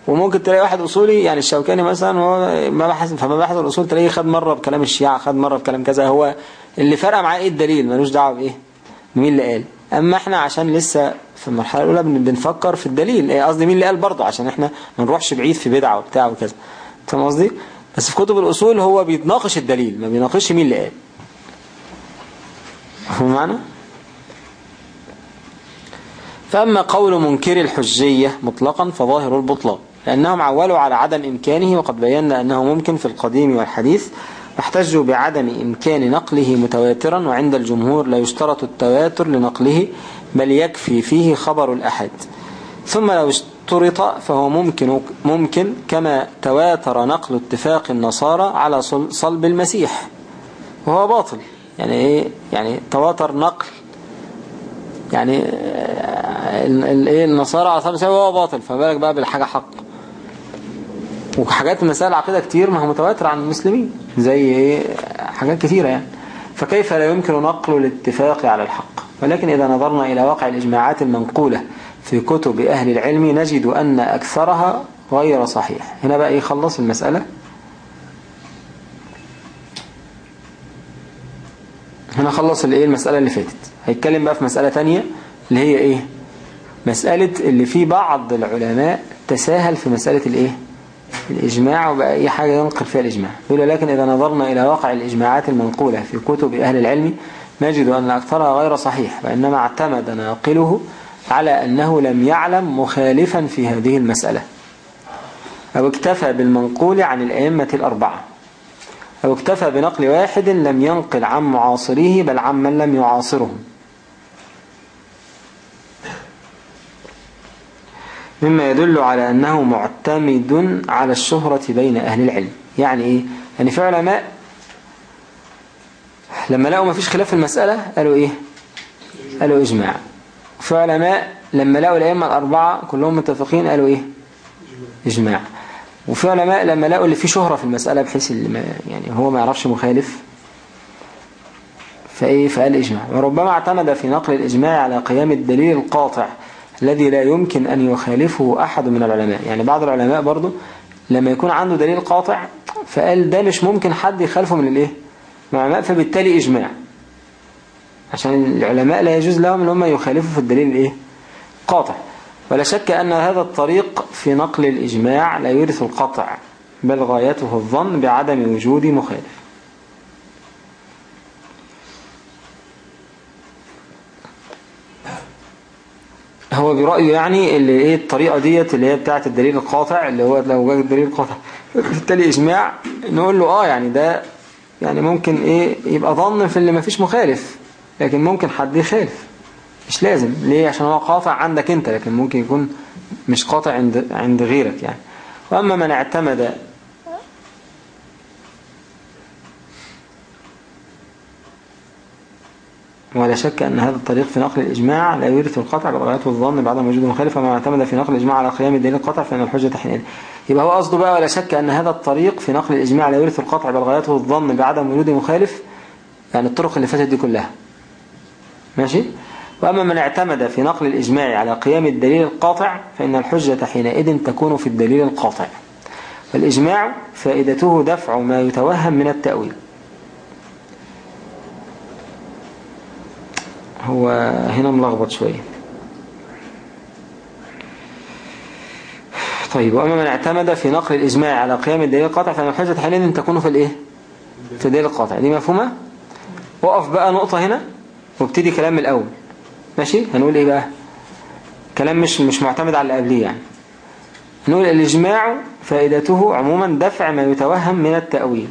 وممكن تلاقي واحد أصولي يعني الشوكاني مثلا هو ما بحث فما بحث الأصول تلاقيه خد مرة بكلام الشيعة خد مرة بكلام كذا. هو اللي فرق معاه إيه الدليل؟ ملوش دعوة بإيه؟ مين اللي قال؟ أما إحنا عشان لسه في المرحلة الأولى بن- بنفكر في الدليل. إيه قصدي مين اللي قال برضه؟ عشان إحنا ما نروحش بعيد في بدعة وبتاع وكذا. فاهم قصدي؟ بس في كتب الأصول هو بيتناقش الدليل ما بيناقشش مين اللي قال. مفهوم معنى فأما قول منكر الحجية مطلقا فظاهر البطلان لأنهم عولوا على عدم إمكانه وقد بينا أنه ممكن في القديم والحديث واحتجوا بعدم إمكان نقله متواترا وعند الجمهور لا يشترط التواتر لنقله بل يكفي فيه خبر الأحد. ثم لو اشترط فهو ممكن ممكن كما تواتر نقل اتفاق النصارى على صل- صلب المسيح. وهو باطل. يعني إيه؟ يعني تواتر نقل. يعني آه، ال- ال- إيه؟ النصارى على صلب المسيح وهو باطل. فما بالك بقى بالحاجة حق. وحاجات مسائل عقيدة كتير ما هو متواتر عن المسلمين. زي إيه؟ حاجات كتيرة يعني. فكيف لا يمكن نقل الاتفاق على الحق؟ ولكن إذا نظرنا إلى واقع الإجماعات المنقولة في كتب أهل العلم نجد أن أكثرها غير صحيح. هنا بقى يخلص المسألة. هنا خلص الايه المسألة اللي فاتت. هيتكلم بقى في مسألة تانية اللي هي إيه؟ مسألة اللي في بعض العلماء تساهل في مسألة الايه الإجماع وبقى أي حاجة ينقل فيها الإجماع. يقول لكن إذا نظرنا إلى واقع الإجماعات المنقولة في كتب أهل العلم نجد أن أكثرها غير صحيح وإنما اعتمد ناقله على أنه لم يعلم مخالفا في هذه المسألة. أو اكتفى بالمنقول عن الأئمة الأربعة. أو اكتفى بنقل واحد لم ينقل عن معاصريه بل عن من لم يعاصرهم. مما يدل على أنه معتمد على الشهرة بين أهل العلم. يعني إيه؟ يعني في علماء لما لقوا ما فيش خلاف في المسألة قالوا إيه؟ قالوا إجماع. وفي علماء لما لقوا الأئمة الأربعة كلهم متفقين قالوا إيه؟ إجماع. وفي علماء لما لقوا اللي فيه شهرة في المسألة بحيث اللي يعني هو ما يعرفش مخالف فإيه؟ فقال إجماع. وربما اعتمد في نقل الإجماع على قيام الدليل القاطع الذي لا يمكن أن يخالفه أحد من العلماء. يعني بعض العلماء برضو لما يكون عنده دليل قاطع فقال ده مش ممكن حد يخالفه من الإيه؟ العلماء فبالتالي إجماع. عشان العلماء لا يجوز لهم إن هم يخالفوا في الدليل الإيه قاطع. ولا شك أن هذا الطريق في نقل الإجماع لا يورث القطع بل غايته الظن بعدم وجود مخالف. هو برأيه يعني اللي إيه؟ الطريقة ديت اللي هي بتاعة الدليل القاطع اللي هو لو جاء الدليل القاطع بالتالي إجماع نقول له آه يعني ده يعني ممكن إيه؟ يبقى ظن في اللي ما فيش مخالف. لكن ممكن حد يخالف مش لازم. ليه؟ عشان هو قاطع عندك انت لكن ممكن يكون مش قاطع عند عند غيرك يعني. وأما من اعتمد ولا شك أن هذا الطريق في نقل الإجماع لا يورث القطع بل غايته الظن بعدم وجود مخالف وما اعتمد في نقل الإجماع على قيام الدليل القطع فإن الحجة حينئذ يبقى هو قصده بقى ولا شك أن هذا الطريق في نقل الإجماع لا يورث القطع بل غايته الظن بعدم وجود مخالف يعني الطرق اللي فاتت دي كلها. ماشي؟ وأما من اعتمد في نقل الإجماع على قيام الدليل القاطع فإن الحجة حينئذ تكون في الدليل القاطع. والإجماع فائدته دفع ما يتوهم من التأويل. هو هنا ملخبط شوية. طيب وأما من اعتمد في نقل الإجماع على قيام الدليل القاطع فإن الحجة حينئذ تكون في الإيه؟ في الدليل القاطع. دي مفهومة؟ وقف بقى نقطة هنا. وابتدي كلام من الأول ماشي؟ هنقول إيه بقى؟ كلام مش مش معتمد على اللي قبليه يعني نقول الإجماع فائدته عموما دفع ما يتوهم من التأويل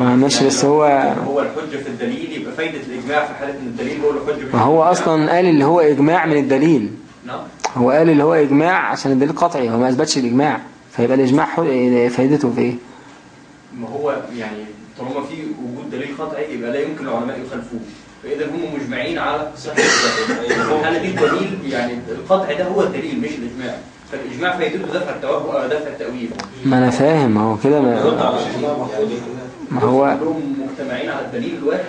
هو ماشي بس هو هو الحجة في الدليل يبقى فايدة الإجماع في حالة إن الدليل هو الحجة في ما هو. أصلا قال اللي هو إجماع من الدليل نعم هو قال اللي هو إجماع عشان الدليل قطعي هو ما أثبتش الإجماع فيبقى الإجماع فائدته في إيه؟ ما هو يعني طالما في وجود دليل قطعي يبقى لا يمكن العلماء يخالفوه. فإذا هم مجمعين على صحة الدليل في الحالة دي الدليل يعني القطع ده هو الدليل مش الإجماع. فالإجماع فايدته دفع التوهم أو دفع التأويل. ما أنا فاهم هو كده ما, ما هو كلهم مجتمعين على الدليل الواحد.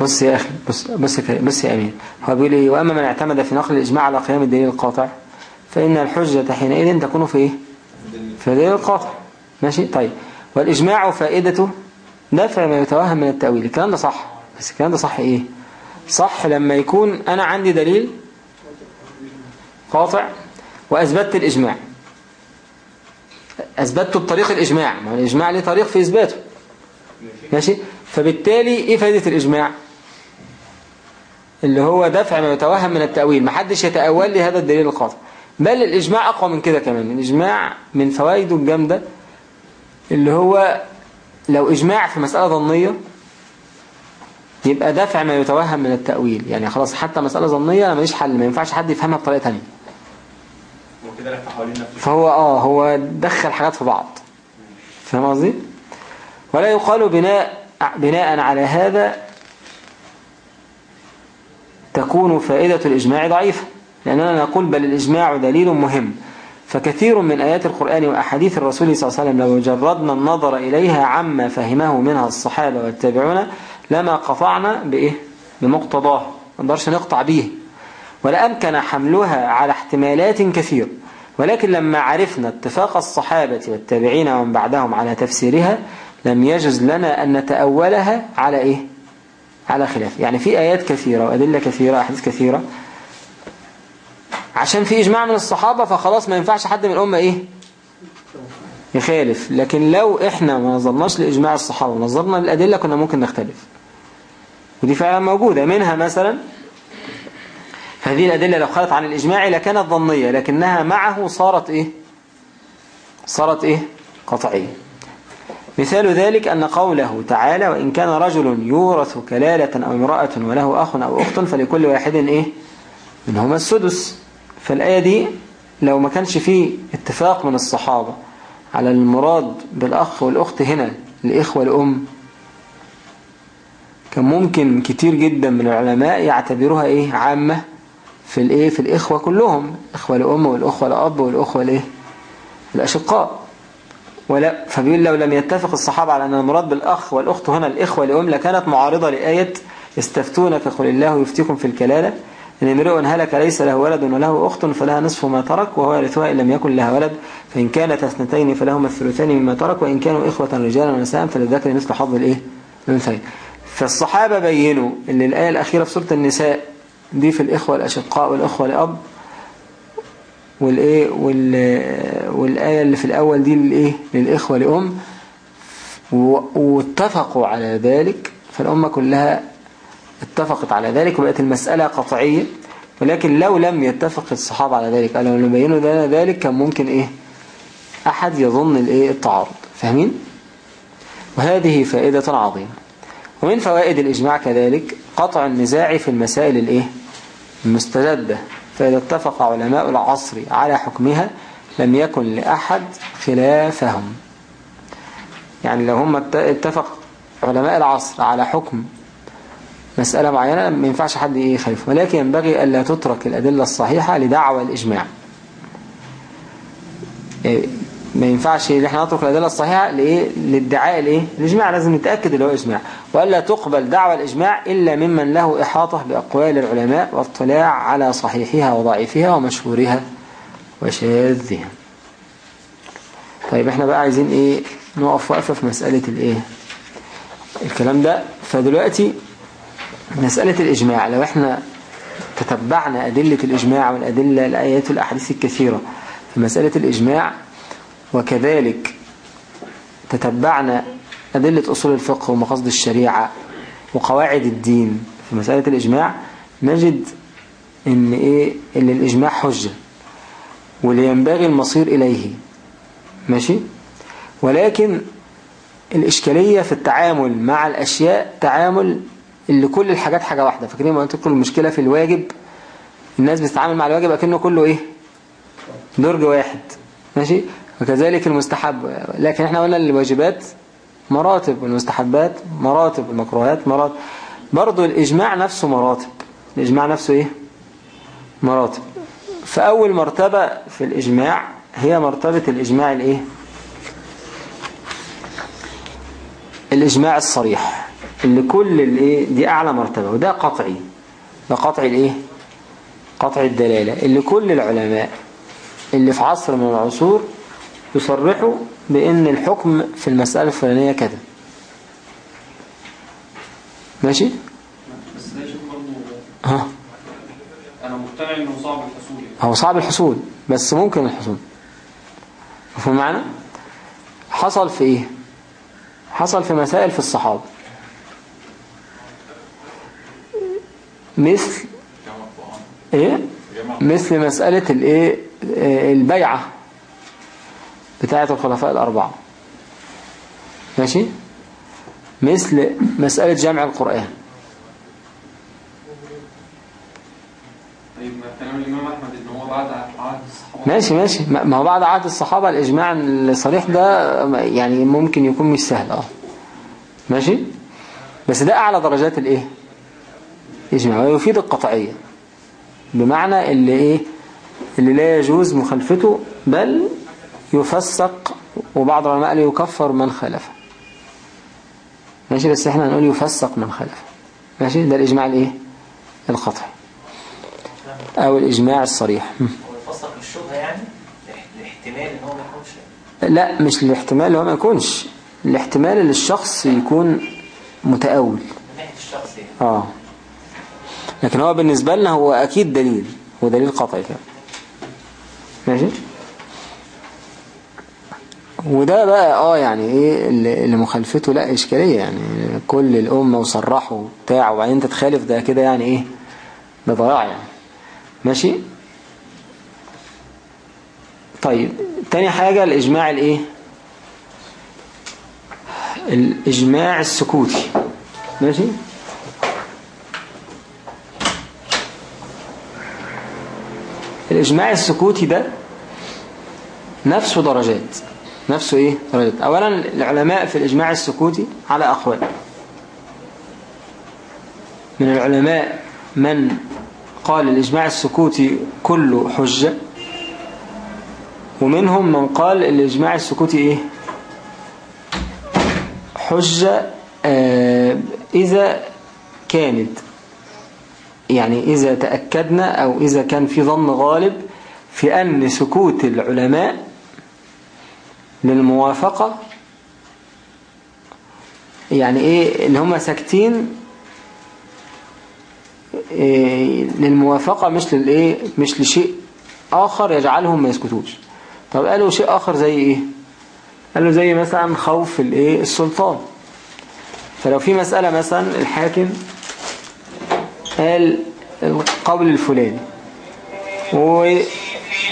بص يا أخي بص بص بص يا امين هو بيقول إيه؟ وأما من اعتمد في نقل الإجماع على قيام الدليل القاطع فإن الحجة حينئذ تكون في إيه؟ في الدليل القاطع. ماشي؟ طيب. والإجماع فائدته دفع ما يتوهم من التأويل. الكلام ده صح. بس الكلام ده صح إيه؟ صح لما يكون أنا عندي دليل قاطع وأثبتت الإجماع. اثبته بطريق الإجماع. ما هو الإجماع ليه طريق في إثباته. ماشي؟ فبالتالي إيه فائدة الإجماع؟ اللي هو دفع ما يتوهم من التأويل. محدش يتأول لي هذا الدليل القاطع. بل الإجماع أقوى من كده كمان. الإجماع من فوائده الجامدة اللي هو لو إجماع في مسألة ظنية يبقى دفع ما يتوهم من التأويل. يعني خلاص حتى مسألة ظنية أنا ماليش حل ما ينفعش حد يفهمها بطريقة تانية. فهو آه هو دخل حاجات في بعض. فاهم قصدي؟ ولا يقال بناء بناء على هذا تكون فائدة الإجماع ضعيفة. لأننا نقول بل الإجماع دليل مهم. فكثير من آيات القرآن وأحاديث الرسول صلى الله عليه وسلم لو جردنا النظر إليها عما فهمه منها الصحابة والتابعون لما قطعنا بإيه؟ بمقتضاه ما نقدرش نقطع به ولا أمكن حملها على احتمالات كثير ولكن لما عرفنا اتفاق الصحابة والتابعين ومن بعدهم على تفسيرها لم يجز لنا أن نتأولها على إيه؟ على خلاف يعني في آيات كثيرة وأدلة كثيرة أحاديث كثيرة عشان في إجماع من الصحابة فخلاص ما ينفعش حد من الأمة إيه؟ يخالف. لكن لو إحنا ما نظرناش لإجماع الصحابة ونظرنا للأدلة كنا ممكن نختلف. ودي فعلا موجودة. منها مثلا هذه الأدلة لو خلت عن الإجماع لكانت ظنية لكنها معه صارت إيه؟ صارت إيه؟ قطعية. مثال ذلك أن قوله تعالى وإن كان رجل يورث كلالة أو امرأة وله أخ أو أخت فلكل واحد إيه؟ منهما السدس. فالآية دي لو ما كانش فيه اتفاق من الصحابة على المراد بالأخ والأخت هنا الإخوة الأم كان ممكن كتير جدا من العلماء يعتبروها إيه؟ عامة في الإيه؟ في الإخوة كلهم إخوة لأم والأخوة لأب والأخوة الإيه؟ الأشقاء. ولا فبيقول لو لم يتفق الصحابة على أن المراد بالأخ والأخت هنا الإخوة لأم لكانت معارضة لآية استفتونك قل الله يفتيكم في الكلالة. إن امرئ هلك ليس له ولد وله أخت فلها نصف ما ترك وهو يرثها إن لم يكن لها ولد فإن كانت اثنتين فلهما الثلثان مما ترك وإن كانوا إخوة رجالا ونساء فللذكر مثل حظ الإيه؟ الأنثيين. فالصحابة بينوا إن الآية الأخيرة في سورة النساء دي في الإخوة الأشقاء والإخوة لأب والإيه؟ وال والآية اللي في الأول دي للإيه؟ للإخوة لأم واتفقوا على ذلك فالأمة كلها اتفقت على ذلك وبقت المسألة قطعية ولكن لو لم يتفق الصحابة على ذلك لو لم يبينوا لنا ذلك كان ممكن إيه؟ أحد يظن الإيه؟ التعارض. فاهمين؟ وهذه فائدة عظيمة. ومن فوائد الإجماع كذلك قطع النزاع في المسائل الإيه؟ المستجدة فإذا اتفق علماء العصر على حكمها لم يكن لأحد خلافهم. يعني لو هم ات- اتفق علماء العصر على حكم مسألة معينة ما ينفعش حد إيه يخالف ولكن ينبغي ألا تترك الأدلة الصحيحة لدعوى الإجماع. إيه، ما ينفعش إن إحنا نترك الأدلة الصحيحة لإيه؟ للدعاء الإيه الإجماع لازم نتأكد اللي هو إجماع. وألا تقبل دعوى الإجماع إلا ممن له إحاطة بأقوال العلماء واطلاع على صحيحها وضعيفها ومشهورها وشاذها. طيب إحنا بقى عايزين إيه؟ نقف وقفة في مسألة الإيه؟ الكلام ده. فدلوقتي مسألة الإجماع لو إحنا تتبعنا أدلة الإجماع والأدلة الآيات والأحاديث الكثيرة في مسألة الإجماع وكذلك تتبعنا أدلة أصول الفقه ومقاصد الشريعة وقواعد الدين في مسألة الإجماع نجد إن إيه إن الإجماع حجة واللي ينبغي المصير إليه. ماشي؟ ولكن الإشكالية في التعامل مع الأشياء تعامل اللي كل الحاجات حاجة واحدة. فاكرين ما قلت لكم المشكلة في الواجب؟ الناس بتتعامل مع الواجب أكنه كله إيه؟ درج واحد. ماشي؟ وكذلك المستحب. لكن إحنا قلنا الواجبات مراتب والمستحبات مراتب والمكروهات مراتب. برضو الإجماع نفسه مراتب. الإجماع نفسه إيه؟ مراتب. فأول مرتبة في الإجماع هي مرتبة الإجماع الإيه؟ الإجماع الصريح. اللي كل الإيه؟ دي أعلى مرتبة وده قطعي. ده قطعي الإيه؟ قطع الدلالة. اللي كل العلماء اللي في عصر من العصور يصرحوا بأن الحكم في المسألة الفلانية كذا. ماشي؟ بس ده شيء برضه ها؟ أنا مقتنع إنه صعب الحصول. هو صعب الحصول بس ممكن الحصول. مفهوم معنا حصل في إيه؟ حصل في مسائل في الصحابة. مثل إيه؟ مثل مسألة الإيه؟ البيعة بتاعة الخلفاء الأربعة. ماشي؟ مثل مسألة جمع القرآن. طيب ماشي ماشي. ما ما هو بعد عهد الصحابة الإجماع الصريح ده يعني ممكن يكون مش سهل آه. ماشي؟ بس ده أعلى درجات الإيه؟ إجماع ويفيد القطعية بمعنى اللي إيه؟ اللي لا يجوز مخالفته بل يفسق وبعض العلماء قال يكفر من خالفه. ماشي بس إحنا هنقول يفسق من خالفه. ماشي ده الإجماع الإيه؟ القطعي. أو الإجماع الصريح. هو يفسق للشبهة يعني؟ الاح- الاحتمال إن هو ما يكونش؟ لا مش الاحتمال اللي هو ما يكونش. الاحتمال اللي الشخص يكون متأول. من ناحية الشخص يعني. آه. لكن هو بالنسبة لنا هو أكيد دليل هو دليل قطعي كده ماشي؟ وده بقى آه يعني إيه اللي مخالفته لا إشكالية يعني. كل الأمة وصرحوا بتاع وبعدين أنت تخالف ده كده يعني إيه؟ ده ضياع يعني. ماشي؟ طيب تاني حاجة الإجماع الإيه؟ الإجماع السكوتي. ماشي؟ الإجماع السكوتي ده نفسه درجات نفسه إيه؟ درجات. أولا العلماء في الإجماع السكوتي على أقوال. من العلماء من قال الإجماع السكوتي كله حجة ومنهم من قال الإجماع السكوتي إيه؟ حجة آه إذا كانت يعني إذا تأكدنا أو إذا كان في ظن غالب في أن سكوت العلماء للموافقة يعني إيه اللي هم ساكتين إيه للموافقة مش للإيه مش لشيء آخر يجعلهم ما يسكتوش. طب قالوا شيء آخر زي إيه؟ قالوا زي مثلا خوف الإيه السلطان. فلو في مسألة مثلا الحاكم قال القول الفلاني. و...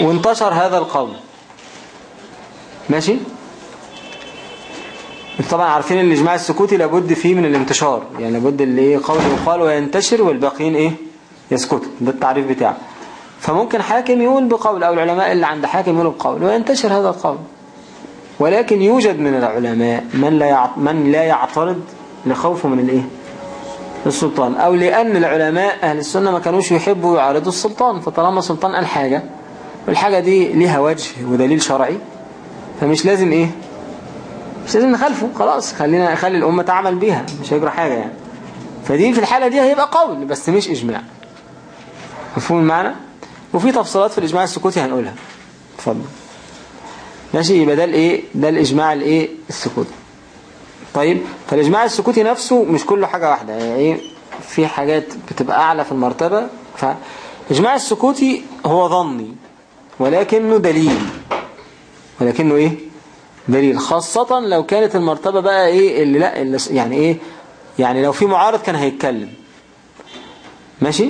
وانتشر هذا القول. ماشي؟ طبعا عارفين إن الإجماع السكوتي لابد فيه من الانتشار. يعني لابد اللي إيه قول يقال وينتشر والباقيين إيه يسكتوا. ده التعريف بتاعه. فممكن حاكم يقول بقول أو العلماء اللي عند حاكم يقولوا بقول. وينتشر هذا القول. ولكن يوجد من العلماء من لا. من لا يعترض لخوفه من الإيه؟ السلطان أو لأن العلماء أهل السنة ما كانوش يحبوا يعارضوا السلطان. فطالما السلطان قال حاجة والحاجة دي ليها وجه ودليل شرعي فمش لازم إيه؟ مش لازم نخالفه. خلاص خلينا خلي الأمة تعمل بيها مش هيجرى حاجة يعني. فدي في الحالة دي هيبقى قول بس مش إجماع. مفهوم المعنى؟ وفي تفصيلات في الإجماع السكوتي هنقولها. اتفضل. ماشي يبقى ده الإيه؟ ده الإجماع الإيه؟ السكوتي. طيب فالإجماع السكوتي نفسه مش كله حاجة واحدة يعني إيه؟ في حاجات بتبقى أعلى في المرتبة فالاجماع السكوتي هو ظني ولكنه دليل ولكنه إيه؟ دليل خاصة لو كانت المرتبة بقى إيه؟ اللي لأ اللي يعني إيه؟ يعني لو في معارض كان هيتكلم. ماشي؟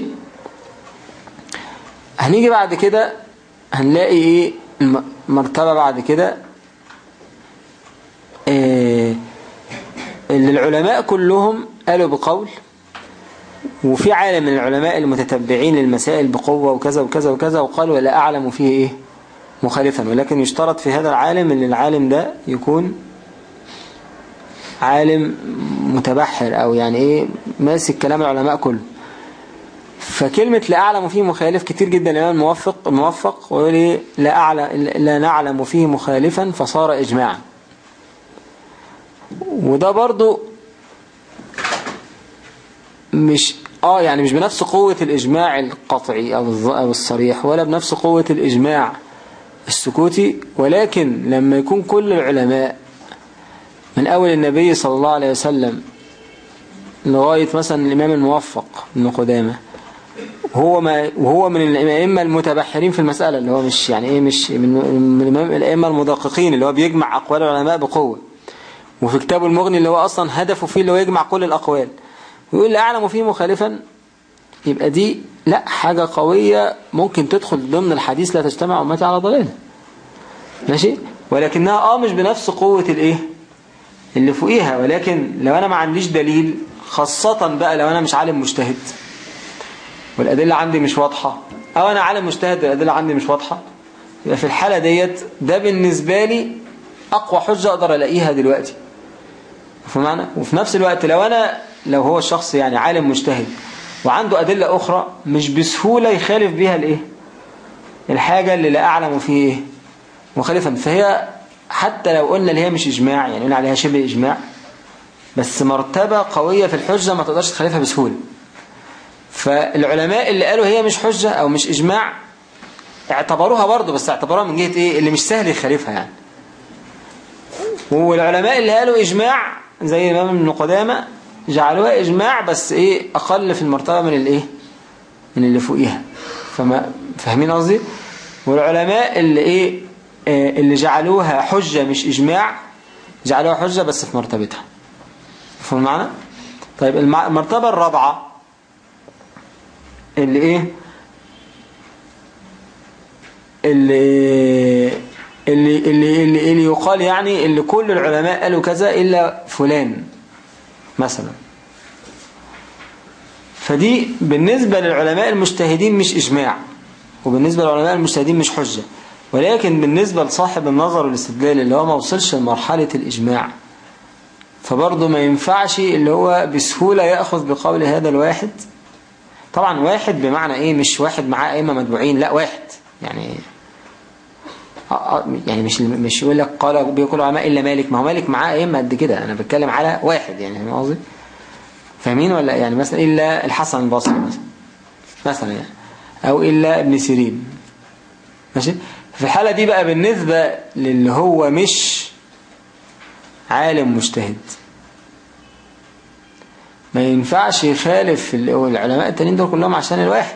هنيجي بعد كده هنلاقي إيه؟ المرتبة بعد كده اللي العلماء كلهم قالوا بقول وفي عالم من العلماء المتتبعين للمسائل بقوة وكذا وكذا وكذا وقالوا لا أعلم فيه إيه؟ مخالفا. ولكن يشترط في هذا العالم إن العالم ده يكون عالم متبحر أو يعني إيه ماسك كلام العلماء كله. فكلمة لا أعلم فيه مخالف كتير جدا. الإمام الموفق الموفق ويقول إيه؟ لا, أعلم لا نعلم فيه مخالفا فصار إجماعا. وده برضو مش آه يعني مش بنفس قوة الإجماع القطعي أو الصريح ولا بنفس قوة الإجماع السكوتي ولكن لما يكون كل العلماء من أول النبي صلى الله عليه وسلم لغاية مثلا الإمام الموفق ابن قدامة وهو ما وهو من الأئمة المتبحرين في المسألة اللي هو مش يعني إيه مش من الأئمة المدققين اللي هو بيجمع أقوال العلماء بقوة. وفي كتابه المغني اللي هو أصلا هدفه فيه اللي هو يجمع كل الأقوال. ويقول لا أعلم فيه مخالفا. يبقى دي لا حاجة قوية ممكن تدخل ضمن الحديث لا تجتمع أمتي على ضلالة ماشي؟ ولكنها آه مش بنفس قوة الإيه؟ اللي فوقيها. ولكن لو أنا ما عنديش دليل خاصة بقى لو أنا مش عالم مجتهد. والأدلة عندي مش واضحة. أو أنا عالم مجتهد والأدلة عندي مش واضحة. يبقى في الحالة ديت ده بالنسبة لي أقوى حجة أقدر ألاقيها دلوقتي. معنى وفي نفس الوقت لو أنا لو هو الشخص يعني عالم مجتهد وعنده أدلة أخرى مش بسهولة يخالف بيها الإيه؟ الحاجة اللي لا أعلم فيه إيه؟ فهي حتى لو قلنا اللي هي مش إجماع يعني قلنا عليها شبه إجماع بس مرتبة قوية في الحجة ما تقدرش تخالفها بسهولة. فالعلماء اللي قالوا هي مش حجة أو مش إجماع اعتبروها برضه بس اعتبروها من جهة إيه؟ اللي مش سهل يخالفها يعني. والعلماء اللي قالوا إجماع زي الإمام ابن قدامة جعلوها إجماع بس إيه أقل في المرتبة من الإيه؟ من اللي فوقيها. فما فاهمين قصدي؟ والعلماء اللي إيه آه، اللي جعلوها حجة مش إجماع جعلوها حجة بس في مرتبتها. فهم المعنى؟ طيب المرتبة الرابعة اللي إيه؟ اللي اللي اللي اللي, اللي يقال يعني اللي كل العلماء قالوا كذا إلا فلان مثلا. فدي بالنسبة للعلماء المجتهدين مش إجماع وبالنسبة للعلماء المجتهدين مش حجة. ولكن بالنسبة لصاحب النظر والاستدلال اللي هو ما وصلش لمرحلة الإجماع فبرضه ما ينفعش اللي هو بسهولة يأخذ بقول هذا الواحد. طبعا واحد بمعنى إيه؟ مش واحد معاه أئمة متبوعين لا واحد. يعني يعني مش مش يقول لك قال بيقول علماء إلا مالك. ما هو مالك معاه أئمة قد كده. أنا بتكلم على واحد يعني فاهم قصدي؟ فاهمين ولا يعني مثلا إلا الحسن البصري مثلا. مثلا يعني. أو إلا ابن سيرين. ماشي؟ في الحالة دي بقى بالنسبة للي هو مش عالم مجتهد. ما ينفعش يخالف ال- العلماء التانيين دول كلهم عشان الواحد.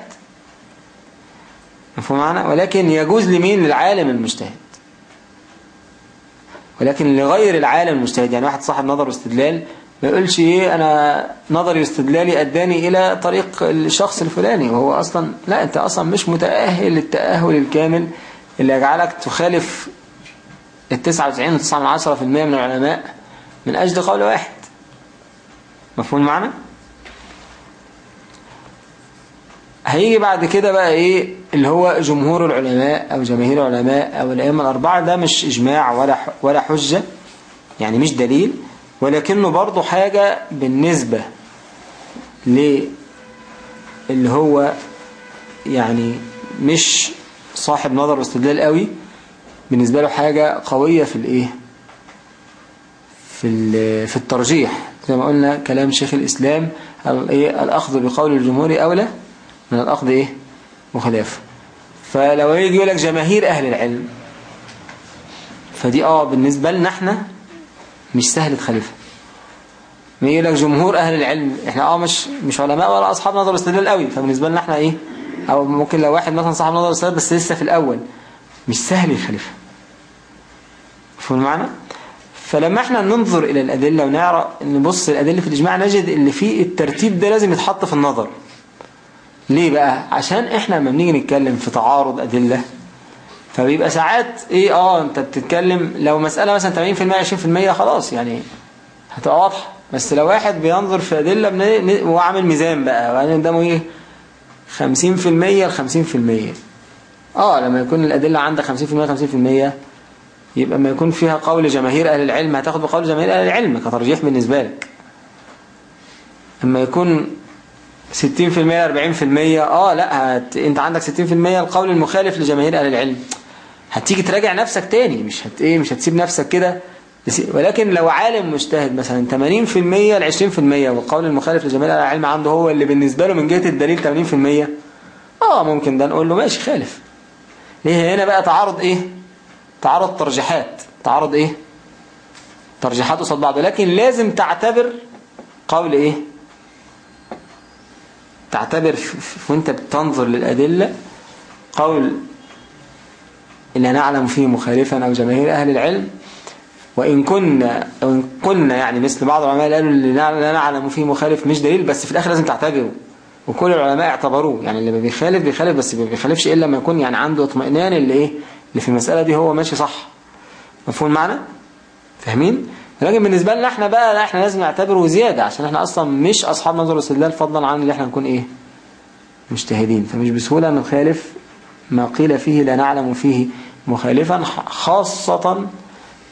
مفهوم معنا؟ ولكن يجوز لمين؟ للعالم المجتهد. ولكن لغير العالم المجتهد يعني واحد صاحب نظر واستدلال ما يقولش إيه أنا نظري واستدلالي أداني إلى طريق الشخص الفلاني وهو أصلا لا أنت أصلا مش متأهل للتأهل الكامل اللي يجعلك تخالف في المية من العلماء من أجل قول واحد. مفهوم معنا؟ هيجي بعد كده بقى إيه؟ اللي هو جمهور العلماء أو جماهير العلماء أو الأئمة الأربعة ده مش إجماع ولا ولا حجة يعني مش دليل ولكنه برضه حاجة بالنسبة ل اللي هو يعني مش صاحب نظر واستدلال قوي بالنسبة له حاجة قوية في الإيه؟ في في الترجيح. زي ما قلنا كلام شيخ الإسلام ال- إيه؟ الأخذ بقول الجمهور أولى من الأخذ إيه وخلافه فلو يجي يقول لك جماهير أهل العلم فدي آه بالنسبة لنا إحنا مش سهل تخالفها. ما يقول لك جمهور أهل العلم إحنا آه مش مش علماء ولا أصحاب نظر واستدلال قوي. فبالنسبة لنا إحنا إيه؟ أو ممكن لو واحد مثلا صاحب نظر واستدلال بس لسه في الأول. مش سهل يخالفها. مفهوم المعنى؟ فلما إحنا ننظر إلى الأدلة ونعرف نبص الأدلة في الإجماع نجد اللي فيه الترتيب ده لازم يتحط في النظر. ليه بقى؟ عشان إحنا لما بنيجي نتكلم في تعارض أدلة فبيبقى ساعات إيه آه أنت بتتكلم لو مسألة مثلا 80% 20% خلاص يعني هتبقى واضحة. بس لو واحد بينظر في أدلة وعامل ميزان بقى وبعدين قدامه إيه؟ 50% ل 50% آه لما يكون الأدلة عندك 50% 50% يبقى ما يكون فيها قول جماهير أهل العلم هتاخد بقول جماهير أهل العلم كترجيح بالنسبة لك. أما يكون 60% 40% آه لا هت... أنت عندك 60% القول المخالف لجماهير أهل العلم. هتيجي تراجع نفسك تاني مش هت إيه مش هتسيب نفسك كده. ولكن لو عالم مجتهد مثلا 80% ل 20% والقول المخالف لجماهير أهل العلم عنده هو اللي بالنسبة له من جهة الدليل 80% آه ممكن ده نقول له ماشي خالف. ليه؟ هنا بقى تعارض إيه؟ تعارض ترجيحات. تعارض إيه؟ ترجيحات قصاد بعض. لكن لازم تعتبر قول إيه؟ تعتبر وانت بتنظر للأدلة قول اللي نعلم فيه مخالفا أو جماهير أهل العلم وإن كنا أو إن قلنا يعني مثل بعض العلماء قالوا اللي لا نعلم فيه مخالف مش دليل بس في الآخر لازم تعتبره وكل العلماء اعتبروه يعني اللي بيخالف بيخالف بس ما بيخالفش إلا لما يكون يعني عنده اطمئنان اللي إيه اللي في المسألة دي هو ماشي صح مفهوم المعنى؟ فاهمين؟ لكن بالنسبة لنا إحنا بقى لا إحنا لازم نعتبره زيادة عشان إحنا أصلا مش أصحاب نظر واستدلال فضلا عن اللي إحنا نكون إيه؟ مجتهدين. فمش بسهولة نخالف ما قيل فيه لا نعلم فيه مخالفا خاصة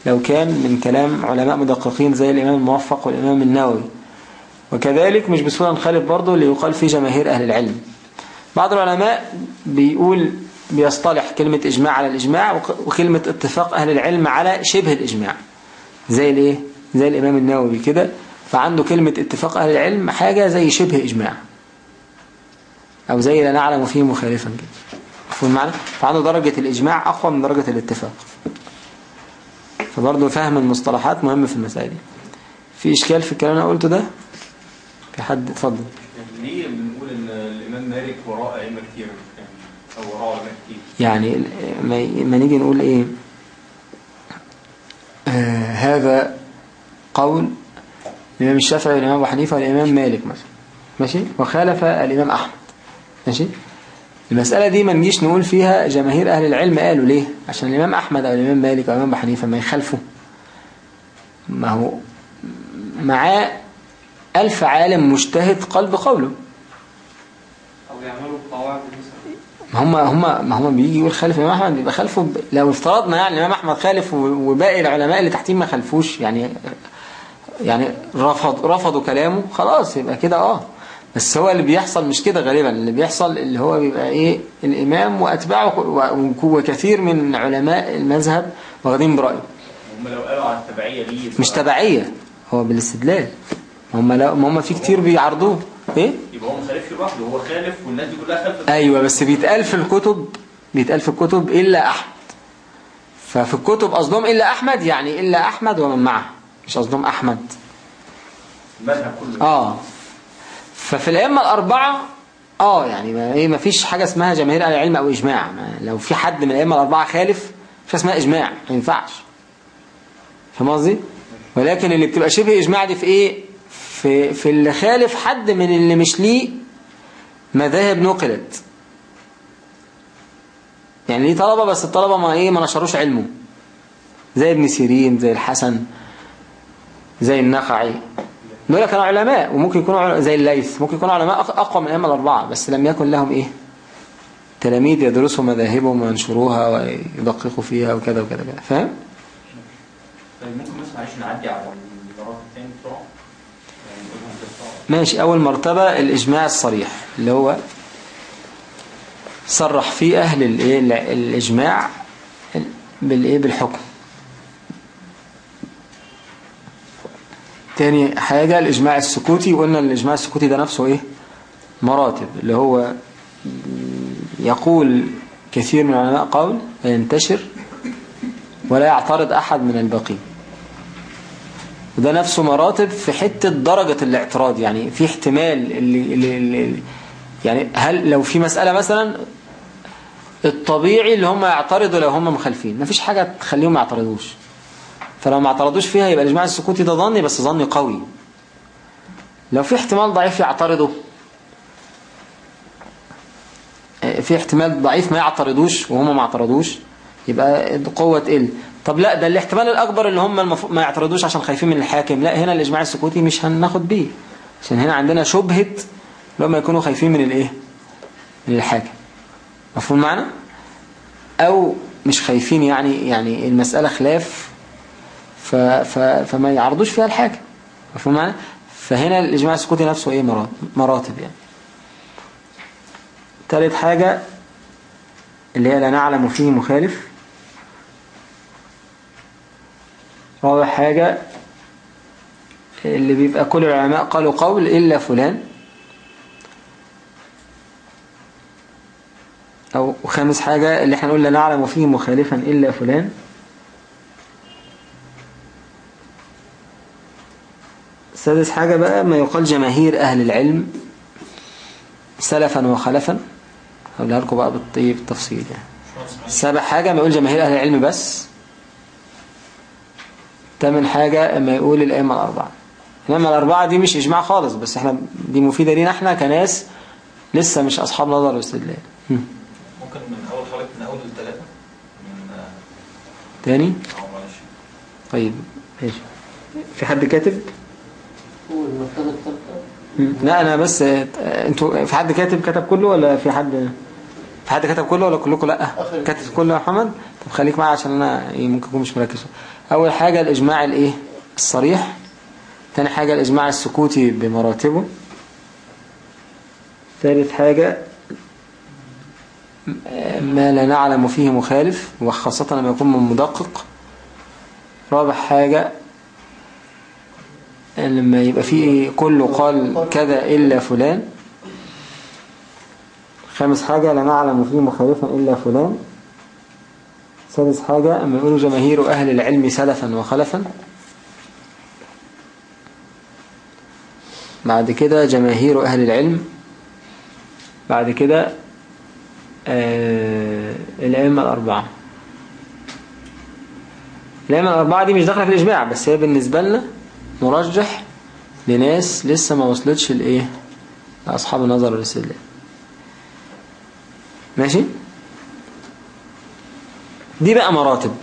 لو كان من كلام علماء مدققين زي الإمام الموفق والإمام النووي. وكذلك مش بسهولة نخالف برضه اللي يقال فيه جماهير أهل العلم. بعض العلماء بيقول بيصطلح كلمة إجماع على الإجماع وك- وكلمة اتفاق أهل العلم على شبه الإجماع. زي الايه؟ زي الإمام النووي كده. فعنده كلمة اتفاق أهل العلم حاجة زي شبه إجماع. أو زي لا نعلم فيه مخالفا كده. مفهوم المعنى فعنده درجة الإجماع أقوى من درجة الاتفاق. فبرضه فهم المصطلحات مهم في المسائل. دي في إشكال في الكلام اللي أنا قلته ده؟ في حد؟ اتفضل. ليه بنقول إن الإمام مالك وراء أئمة كتير؟ يعني أو وراء علماء كتير؟ يعني ما ما نيجي نقول إيه؟ آه هذا قول الإمام الشافعي والإمام أبو حنيفة والإمام مالك مثلا. ماشي؟ وخالف الإمام أحمد. ماشي؟ المسألة دي ما نجيش نقول فيها جماهير أهل العلم قالوا ليه؟ عشان الإمام أحمد أو الإمام مالك أو الإمام أبو حنيفة ما يخالفوا ما هو معاه ألف عالم مجتهد قلب قوله. أو يعملوا قواعد مثلا. ما هم هم ما هم بيجي يقول خالف الإمام أحمد بيبقى خالفه ب... لو افترضنا يعني الإمام أحمد خالف وباقي العلماء اللي تحتيه ما خالفوش يعني يعني رفض رفضوا كلامه خلاص يبقى كده آه. بس هو اللي بيحصل مش كده غالبا اللي بيحصل اللي هو بيبقى إيه الإمام وأتباعه وكثير من علماء المذهب واخدين برأيه. هم لو قالوا على التبعية ليه مش تبعية هو بالاستدلال. هم لو هم في كتير بيعرضوه إيه؟ يبقى هو ما خالفش لوحده هو خالف والناس دي كلها خالفة أيوه بس بيتقال في الكتب بيتقال في الكتب إلا أحمد. ففي الكتب قصدهم إلا أحمد يعني إلا أحمد ومن معه مش قصدهم أحمد. المذهب كله. آه. ففي الأئمة الأربعة آه يعني ما إيه ما فيش حاجة اسمها جماهير أهل العلم أو إجماع. ما لو في حد من الأئمة الأربعة خالف مش اسمها إجماع ما ينفعش. فاهم قصدي؟ ولكن اللي بتبقى شبه إجماع دي في إيه؟ في في اللي خالف حد من اللي مش ليه مذاهب نقلت. يعني ليه طلبة بس الطلبة ما إيه ما نشروش علمه. زي ابن سيرين زي الحسن زي النخعي. دول كانوا علماء وممكن يكونوا علماء زي الليث. ممكن يكونوا علماء أق- أقوى من الأئمة الأربعة بس لم يكن لهم إيه؟ تلاميذ يدرسوا مذاهبهم وينشروها ويدققوا فيها وكذا وكذا كذا فاهم؟ طيب ممكن بس معلش نعدي على ماشي. أول مرتبة الإجماع الصريح اللي هو صرح فيه أهل الإجماع بالإيه؟ بالحكم. تاني حاجة الإجماع السكوتي. وقلنا الإجماع السكوتي ده نفسه إيه؟ مراتب اللي هو يقول كثير من العلماء قول وينتشر ولا يعترض أحد من الباقين. وده نفسه مراتب في حتة درجة الاعتراض يعني في احتمال اللي, اللي, اللي يعني هل لو في مسألة مثلا الطبيعي اللي هم يعترضوا لو هم مخالفين مفيش حاجة تخليهم ما يعترضوش. فلو ما اعترضوش فيها يبقى الإجماع السكوتي ده ظني بس ظني قوي. لو في احتمال ضعيف يعترضوا آه، في احتمال ضعيف ما يعترضوش وهم ما اعترضوش يبقى القوة تقل. طب لا ده الاحتمال الأكبر اللي هم المف... ما يعترضوش عشان خايفين من الحاكم. لا هنا الإجماع السكوتي مش هناخد بيه. عشان هنا عندنا شبهة لما يكونوا خايفين من الإيه؟ من الحاكم. مفهوم معنى أو مش خايفين يعني يعني المسألة خلاف ف ف فما يعرضوش فيها الحاكم. مفهوم معنى فهنا الإجماع السكوتي نفسه إيه؟ مراتب, مراتب يعني. تالت حاجة اللي هي لا نعلم فيه مخالف. رابع حاجة؟ اللي بيبقى كل العلماء قالوا قول إلا فلان. أو خامس حاجة اللي إحنا نقول لا نعلم فيه مخالفا إلا فلان. سادس حاجة بقى ما يقال جماهير أهل العلم سلفا وخلفا. هقولها لكم بقى بالتفصيل يعني. سابع حاجة ما يقول جماهير أهل العلم بس. تامن حاجة ما يقول الأئمة الأربعة. الأئمة الأربعة دي مش إجماع خالص بس إحنا دي مفيدة لينا إحنا كناس لسه مش أصحاب نظر واستدلال. ممكن من أول خالق من من آه، تاني طيب ماشي. في حد كاتب. لا أنا بس أنتوا في حد كاتب كتب كله ولا في حد؟ في حد كتب كله ولا كلكم لأ؟ كاتب كله يا محمد؟ طب خليك معايا عشان أنا إيه ممكن اكون مش مركز. أول حاجة الإجماع الإيه؟ الصريح. تاني حاجة الإجماع السكوتي بمراتبه. ثالث حاجة ما لا نعلم فيه مخالف وخاصة لما يكون من مدقق. رابع حاجة لما يبقى فيه كله قال كذا إلا فلان. خامس حاجة لا نعلم فيه مخالفا إلا فلان. سادس حاجة؟ أما يقولوا جماهير أهل العلم سلفا وخلفا؟ بعد كده جماهير أهل العلم بعد كده آه الأئمة الأربعة. الأئمة الأربعة دي مش داخلة في الإجماع بس هي بالنسبة لنا مرجح لناس لسه ما وصلتش لإيه؟ لأصحاب النظر والاستدلال ماشي؟ دي بقى مراتب.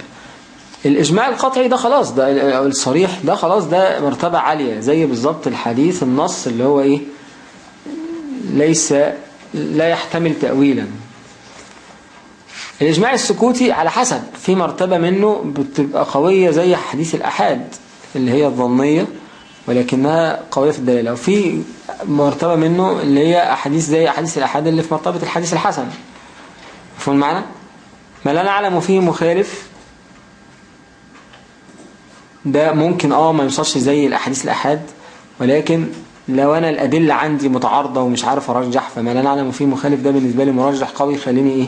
الإجماع القطعي ده خلاص ده الصريح ده خلاص ده مرتبة عالية زي بالظبط الحديث النص اللي هو إيه؟ ليس لا يحتمل تأويلا. الإجماع السكوتي على حسب في مرتبة منه بتبقى قوية زي حديث الأحاد اللي هي الظنية ولكنها قوية في الدلالة وفي مرتبة منه اللي هي أحاديث زي أحاديث الأحاد اللي في مرتبة الحديث الحسن. مفهوم المعنى؟ ما لا نعلم فيه مخالف. ده ممكن آه ما يوصلش زي الأحاديث الأحاد ولكن لو أنا الأدلة عندي متعارضة ومش عارف أرجح فما لا نعلم فيه مخالف. ده بالنسبة لي مرجح قوي يخليني إيه؟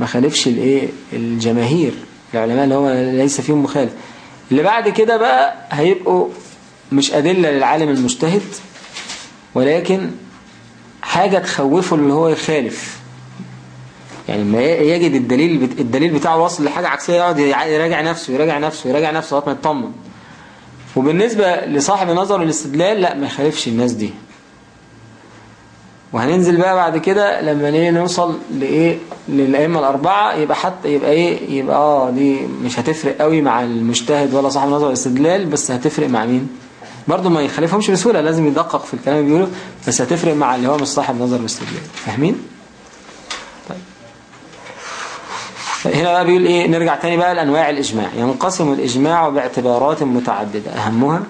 ما خالفش الإيه؟ الجماهير العلماء اللي هو ليس فيهم مخالف. اللي بعد كده بقى هيبقوا مش أدلة للعالم المجتهد ولكن حاجة تخوفه اللي هو يخالف. يعني ما يجد الدليل الدليل بتاعه واصل لحاجة عكسية يقعد يراجع نفسه يراجع نفسه يراجع نفسه لغاية ما يطمن. وبالنسبة لصاحب النظر والاستدلال لا ما يخالفش الناس دي. وهننزل بقى بعد كده لما نوصل لإيه؟ للأئمة الأربعة يبقى حتى يبقى إيه؟ يبقى آه دي مش هتفرق قوي مع المجتهد ولا صاحب النظر والاستدلال بس هتفرق مع مين؟ برضه ما يخالفهمش بسهولة لازم يدقق في الكلام اللي بيقوله بس هتفرق مع اللي هو مش صاحب نظر واستدلال فاهمين طيب هنا بقى بيقول إيه نرجع تاني بقى لأنواع الإجماع. ينقسم الإجماع باعتبارات متعددة. أهمها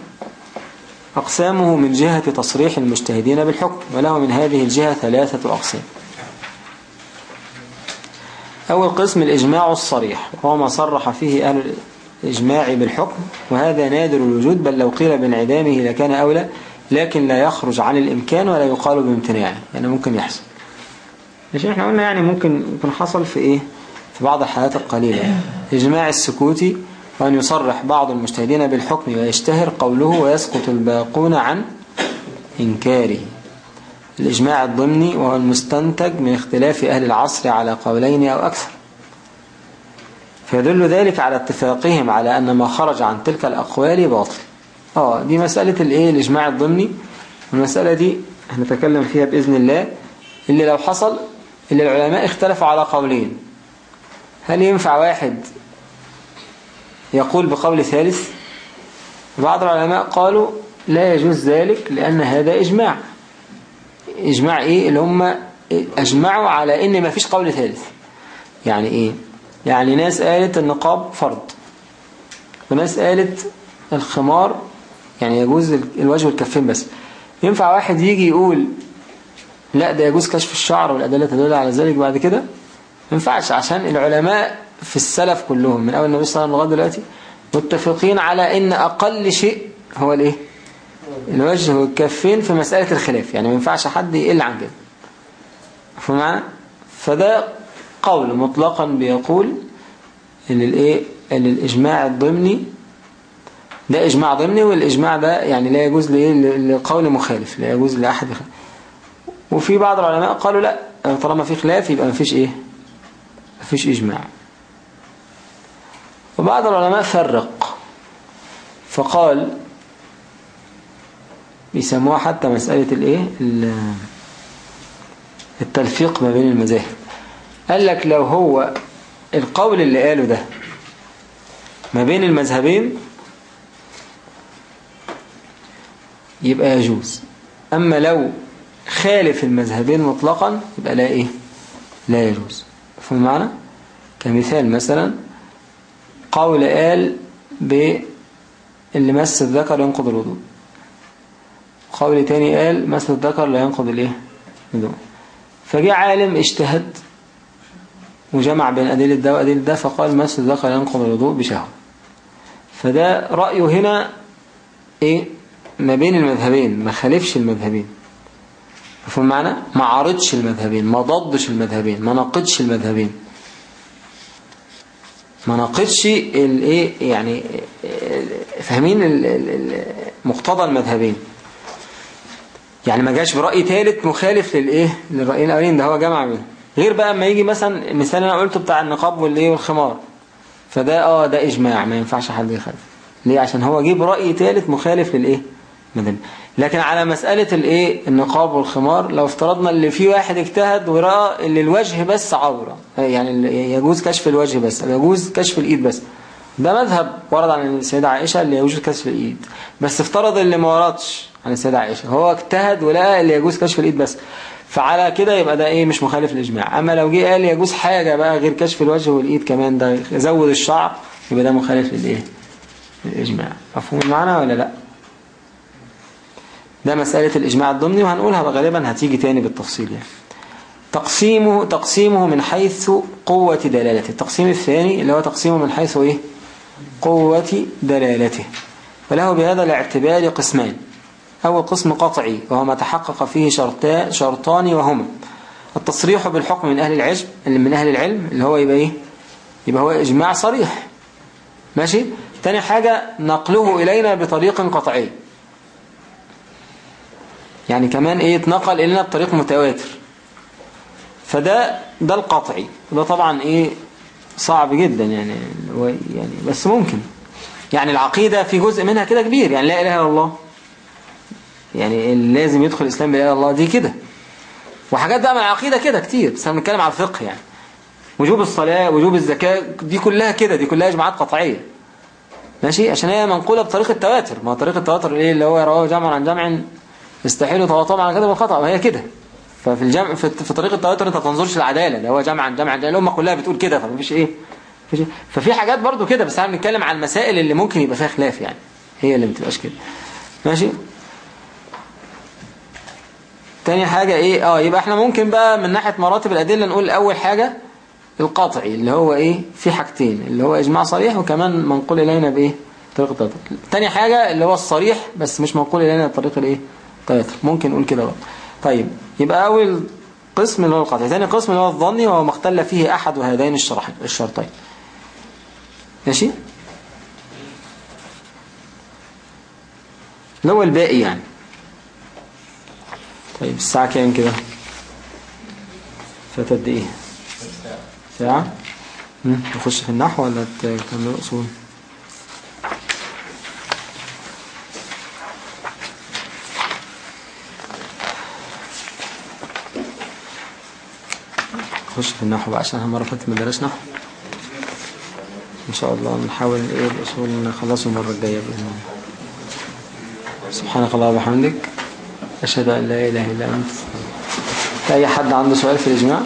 أقسامه من جهة تصريح المجتهدين بالحكم وله من هذه الجهة ثلاثة أقسام. أول قسم الإجماع الصريح وهو ما صرح فيه أهل الإجماع بالحكم وهذا نادر الوجود بل لو قيل بانعدامه لكان أولى لكن لا يخرج عن الإمكان ولا يقال بامتناعه. يعني ممكن يحصل. مش إحنا قلنا يعني ممكن يكون حصل في إيه؟ في بعض الحالات القليلة. إجماع السكوتي وأن يصرح بعض المجتهدين بالحكم ويشتهر قوله ويسقط الباقون عن إنكاره. الإجماع الضمني وهو المستنتج من اختلاف أهل العصر على قولين أو أكثر. فيدل ذلك على اتفاقهم على أن ما خرج عن تلك الأقوال باطل. آه دي مسألة الإيه؟ الإجماع الضمني. والمسألة دي هنتكلم فيها بإذن الله. اللي لو حصل اللي العلماء اختلفوا على قولين. هل ينفع واحد يقول بقول ثالث؟ بعض العلماء قالوا لا يجوز ذلك لأن هذا إجماع. إجماع إيه؟ اللي هم أجمعوا على إن ما فيش قول ثالث. يعني إيه؟ يعني ناس قالت النقاب فرض. وناس قالت الخمار يعني يجوز الوجه والكفين بس. ينفع واحد يجي يقول لا ده يجوز كشف الشعر والأدلة تدل على ذلك بعد كده؟ ينفعش عشان العلماء في السلف كلهم من أول النبي صلى الله عليه وسلم لغاية دلوقتي متفقين على إن أقل شيء هو الإيه؟ الوجه والكفين في مسألة الخلاف يعني ما ينفعش حد يقل عن كده. معنا فده قول مطلقا بيقول إن الإيه؟ إن الإجماع الضمني ده إجماع ضمني والإجماع ده يعني لا يجوز لقول مخالف لا يجوز يخالف. وفي بعض العلماء قالوا لا طالما في خلاف يبقى مفيش إيه؟ مفيش إجماع. وبعض العلماء فرق. فقال بيسموها حتى مسألة الإيه؟ ال- التلفيق ما بين المذاهب. قال لك لو هو القول اللي قاله ده ما بين المذهبين يبقى يجوز. أما لو خالف المذهبين مطلقا يبقى لا إيه؟ لا يجوز. فهم معنا؟ كمثال مثلا قول قال باللي مس الذكر ينقض الوضوء. قول تاني قال مس الذكر لا ينقض الإيه؟ الوضوء. فجاء عالم اجتهد وجمع بين أدلة ده وأدلة ده فقال مس الذكر ينقض الوضوء بشهوة. فده رأيه هنا إيه؟ ما بين المذهبين ما خالفش المذهبين. مفهوم معنى؟ ما عارضش المذهبين ما ضدش المذهبين ما ناقضش المذهبين. ما ناقضش الايه يعني فاهمين مقتضى المذهبين. يعني ما جاش برأي ثالث مخالف للايه للرأيين الأولين ده هو جمع منه غير بقى اما يجي مثلا مثال أنا قلته بتاع النقاب والإيه والخمار. فده آه ده إجماع ما ينفعش حد يخالف. ليه؟ عشان هو جيب رأي ثالث مخالف للايه مذهب لكن على مسألة الإيه؟ النقاب والخمار لو افترضنا اللي في واحد اجتهد ورأى اللي الوجه بس عورة يعني يجوز كشف الوجه بس يجوز كشف الإيد بس. ده مذهب ورد عن السيدة عائشة اللي يجوز كشف الإيد. بس افترض اللي ما وردش عن السيدة عائشة هو اجتهد ولقى اللي يجوز كشف الإيد بس. فعلى كده يبقى ده إيه؟ مش مخالف للإجماع. أما لو جه قال يجوز حاجة بقى غير كشف الوجه والإيد كمان ده يزود الشعر يبقى ده مخالف للإيه؟ للإجماع. مفهوم المعنى ولا لأ؟ ده مسألة الإجماع الضمني وهنقولها غالبا هتيجي تاني بالتفصيل يعني. تقسيمه تقسيمه من حيث قوة دلالته. التقسيم الثاني اللي هو تقسيمه من حيث إيه؟ قوة دلالته. وله بهذا الاعتبار قسمان. أول قسم قطعي وهو ما تحقق فيه شرطان, شرطان وهما. التصريح بالحكم من أهل العلم من أهل العلم اللي هو يبقى إيه؟ يبقى هو إجماع صريح. ماشي؟ تاني حاجة نقله إلينا بطريق قطعي. يعني كمان إيه اتنقل إلينا بطريق متواتر. فده ده القطعي. ده طبعا إيه صعب جدا يعني يعني بس ممكن. يعني العقيدة في جزء منها كده كبير. يعني لا إله إلا الله. يعني لازم يدخل الإسلام بلا إله إلا الله. دي كده. وحاجات بقى من العقيدة كده كتير. بس إحنا بنتكلم على الفقه يعني. وجوب الصلاة وجوب الزكاة دي كلها كده. دي كلها إجماعات قطعية. ماشي؟ عشان هي منقولة بطريقة التواتر. ما طريقة التواتر إيه؟ اللي هو يرواه جمع عن جمع يستحيل تواطؤ على كده بالخطأ وهي كده. ففي الجمع في, في طريقة التواتر انت ما تنظرش العدالة ده هو جمع عن جمع عن الأمة كلها بتقول كده فمفيش إيه مفيش إيه؟ ففي حاجات برضو كده بس إحنا بنتكلم عن المسائل اللي ممكن يبقى فيها خلاف يعني. هي اللي ما بتبقاش كده. ماشي؟ تاني حاجة إيه؟ آه يبقى إحنا ممكن بقى من ناحية مراتب الأدلة نقول أول حاجة القطعي اللي هو إيه؟ في حاجتين اللي هو إجماع صريح وكمان منقول إلينا بإيه؟ طريقة تاني حاجة اللي هو الصريح بس مش منقول إلينا بطريقة الإيه؟ التواتر ممكن نقول كده بقى. طيب يبقى أول قسم اللي هو القطعي ثاني قسم اللي هو الظني وهو ما اختل فيه أحد هذين الشرطين. ماشي؟ اللي هو الباقي يعني. طيب الساعة كام كده؟ فاتت إيه ساعة؟ نخش في النحو ولا تكمل الأصول نخش في النحو بقى عشان المرة فاتت ما درسنا إن شاء الله نحاول إيه الأصول نخلصه المرة الجاية بإذن الله. سبحانك اللهم وبحمدك أشهد أن لا إله إلا أنت. أي حد عنده سؤال في الإجماع؟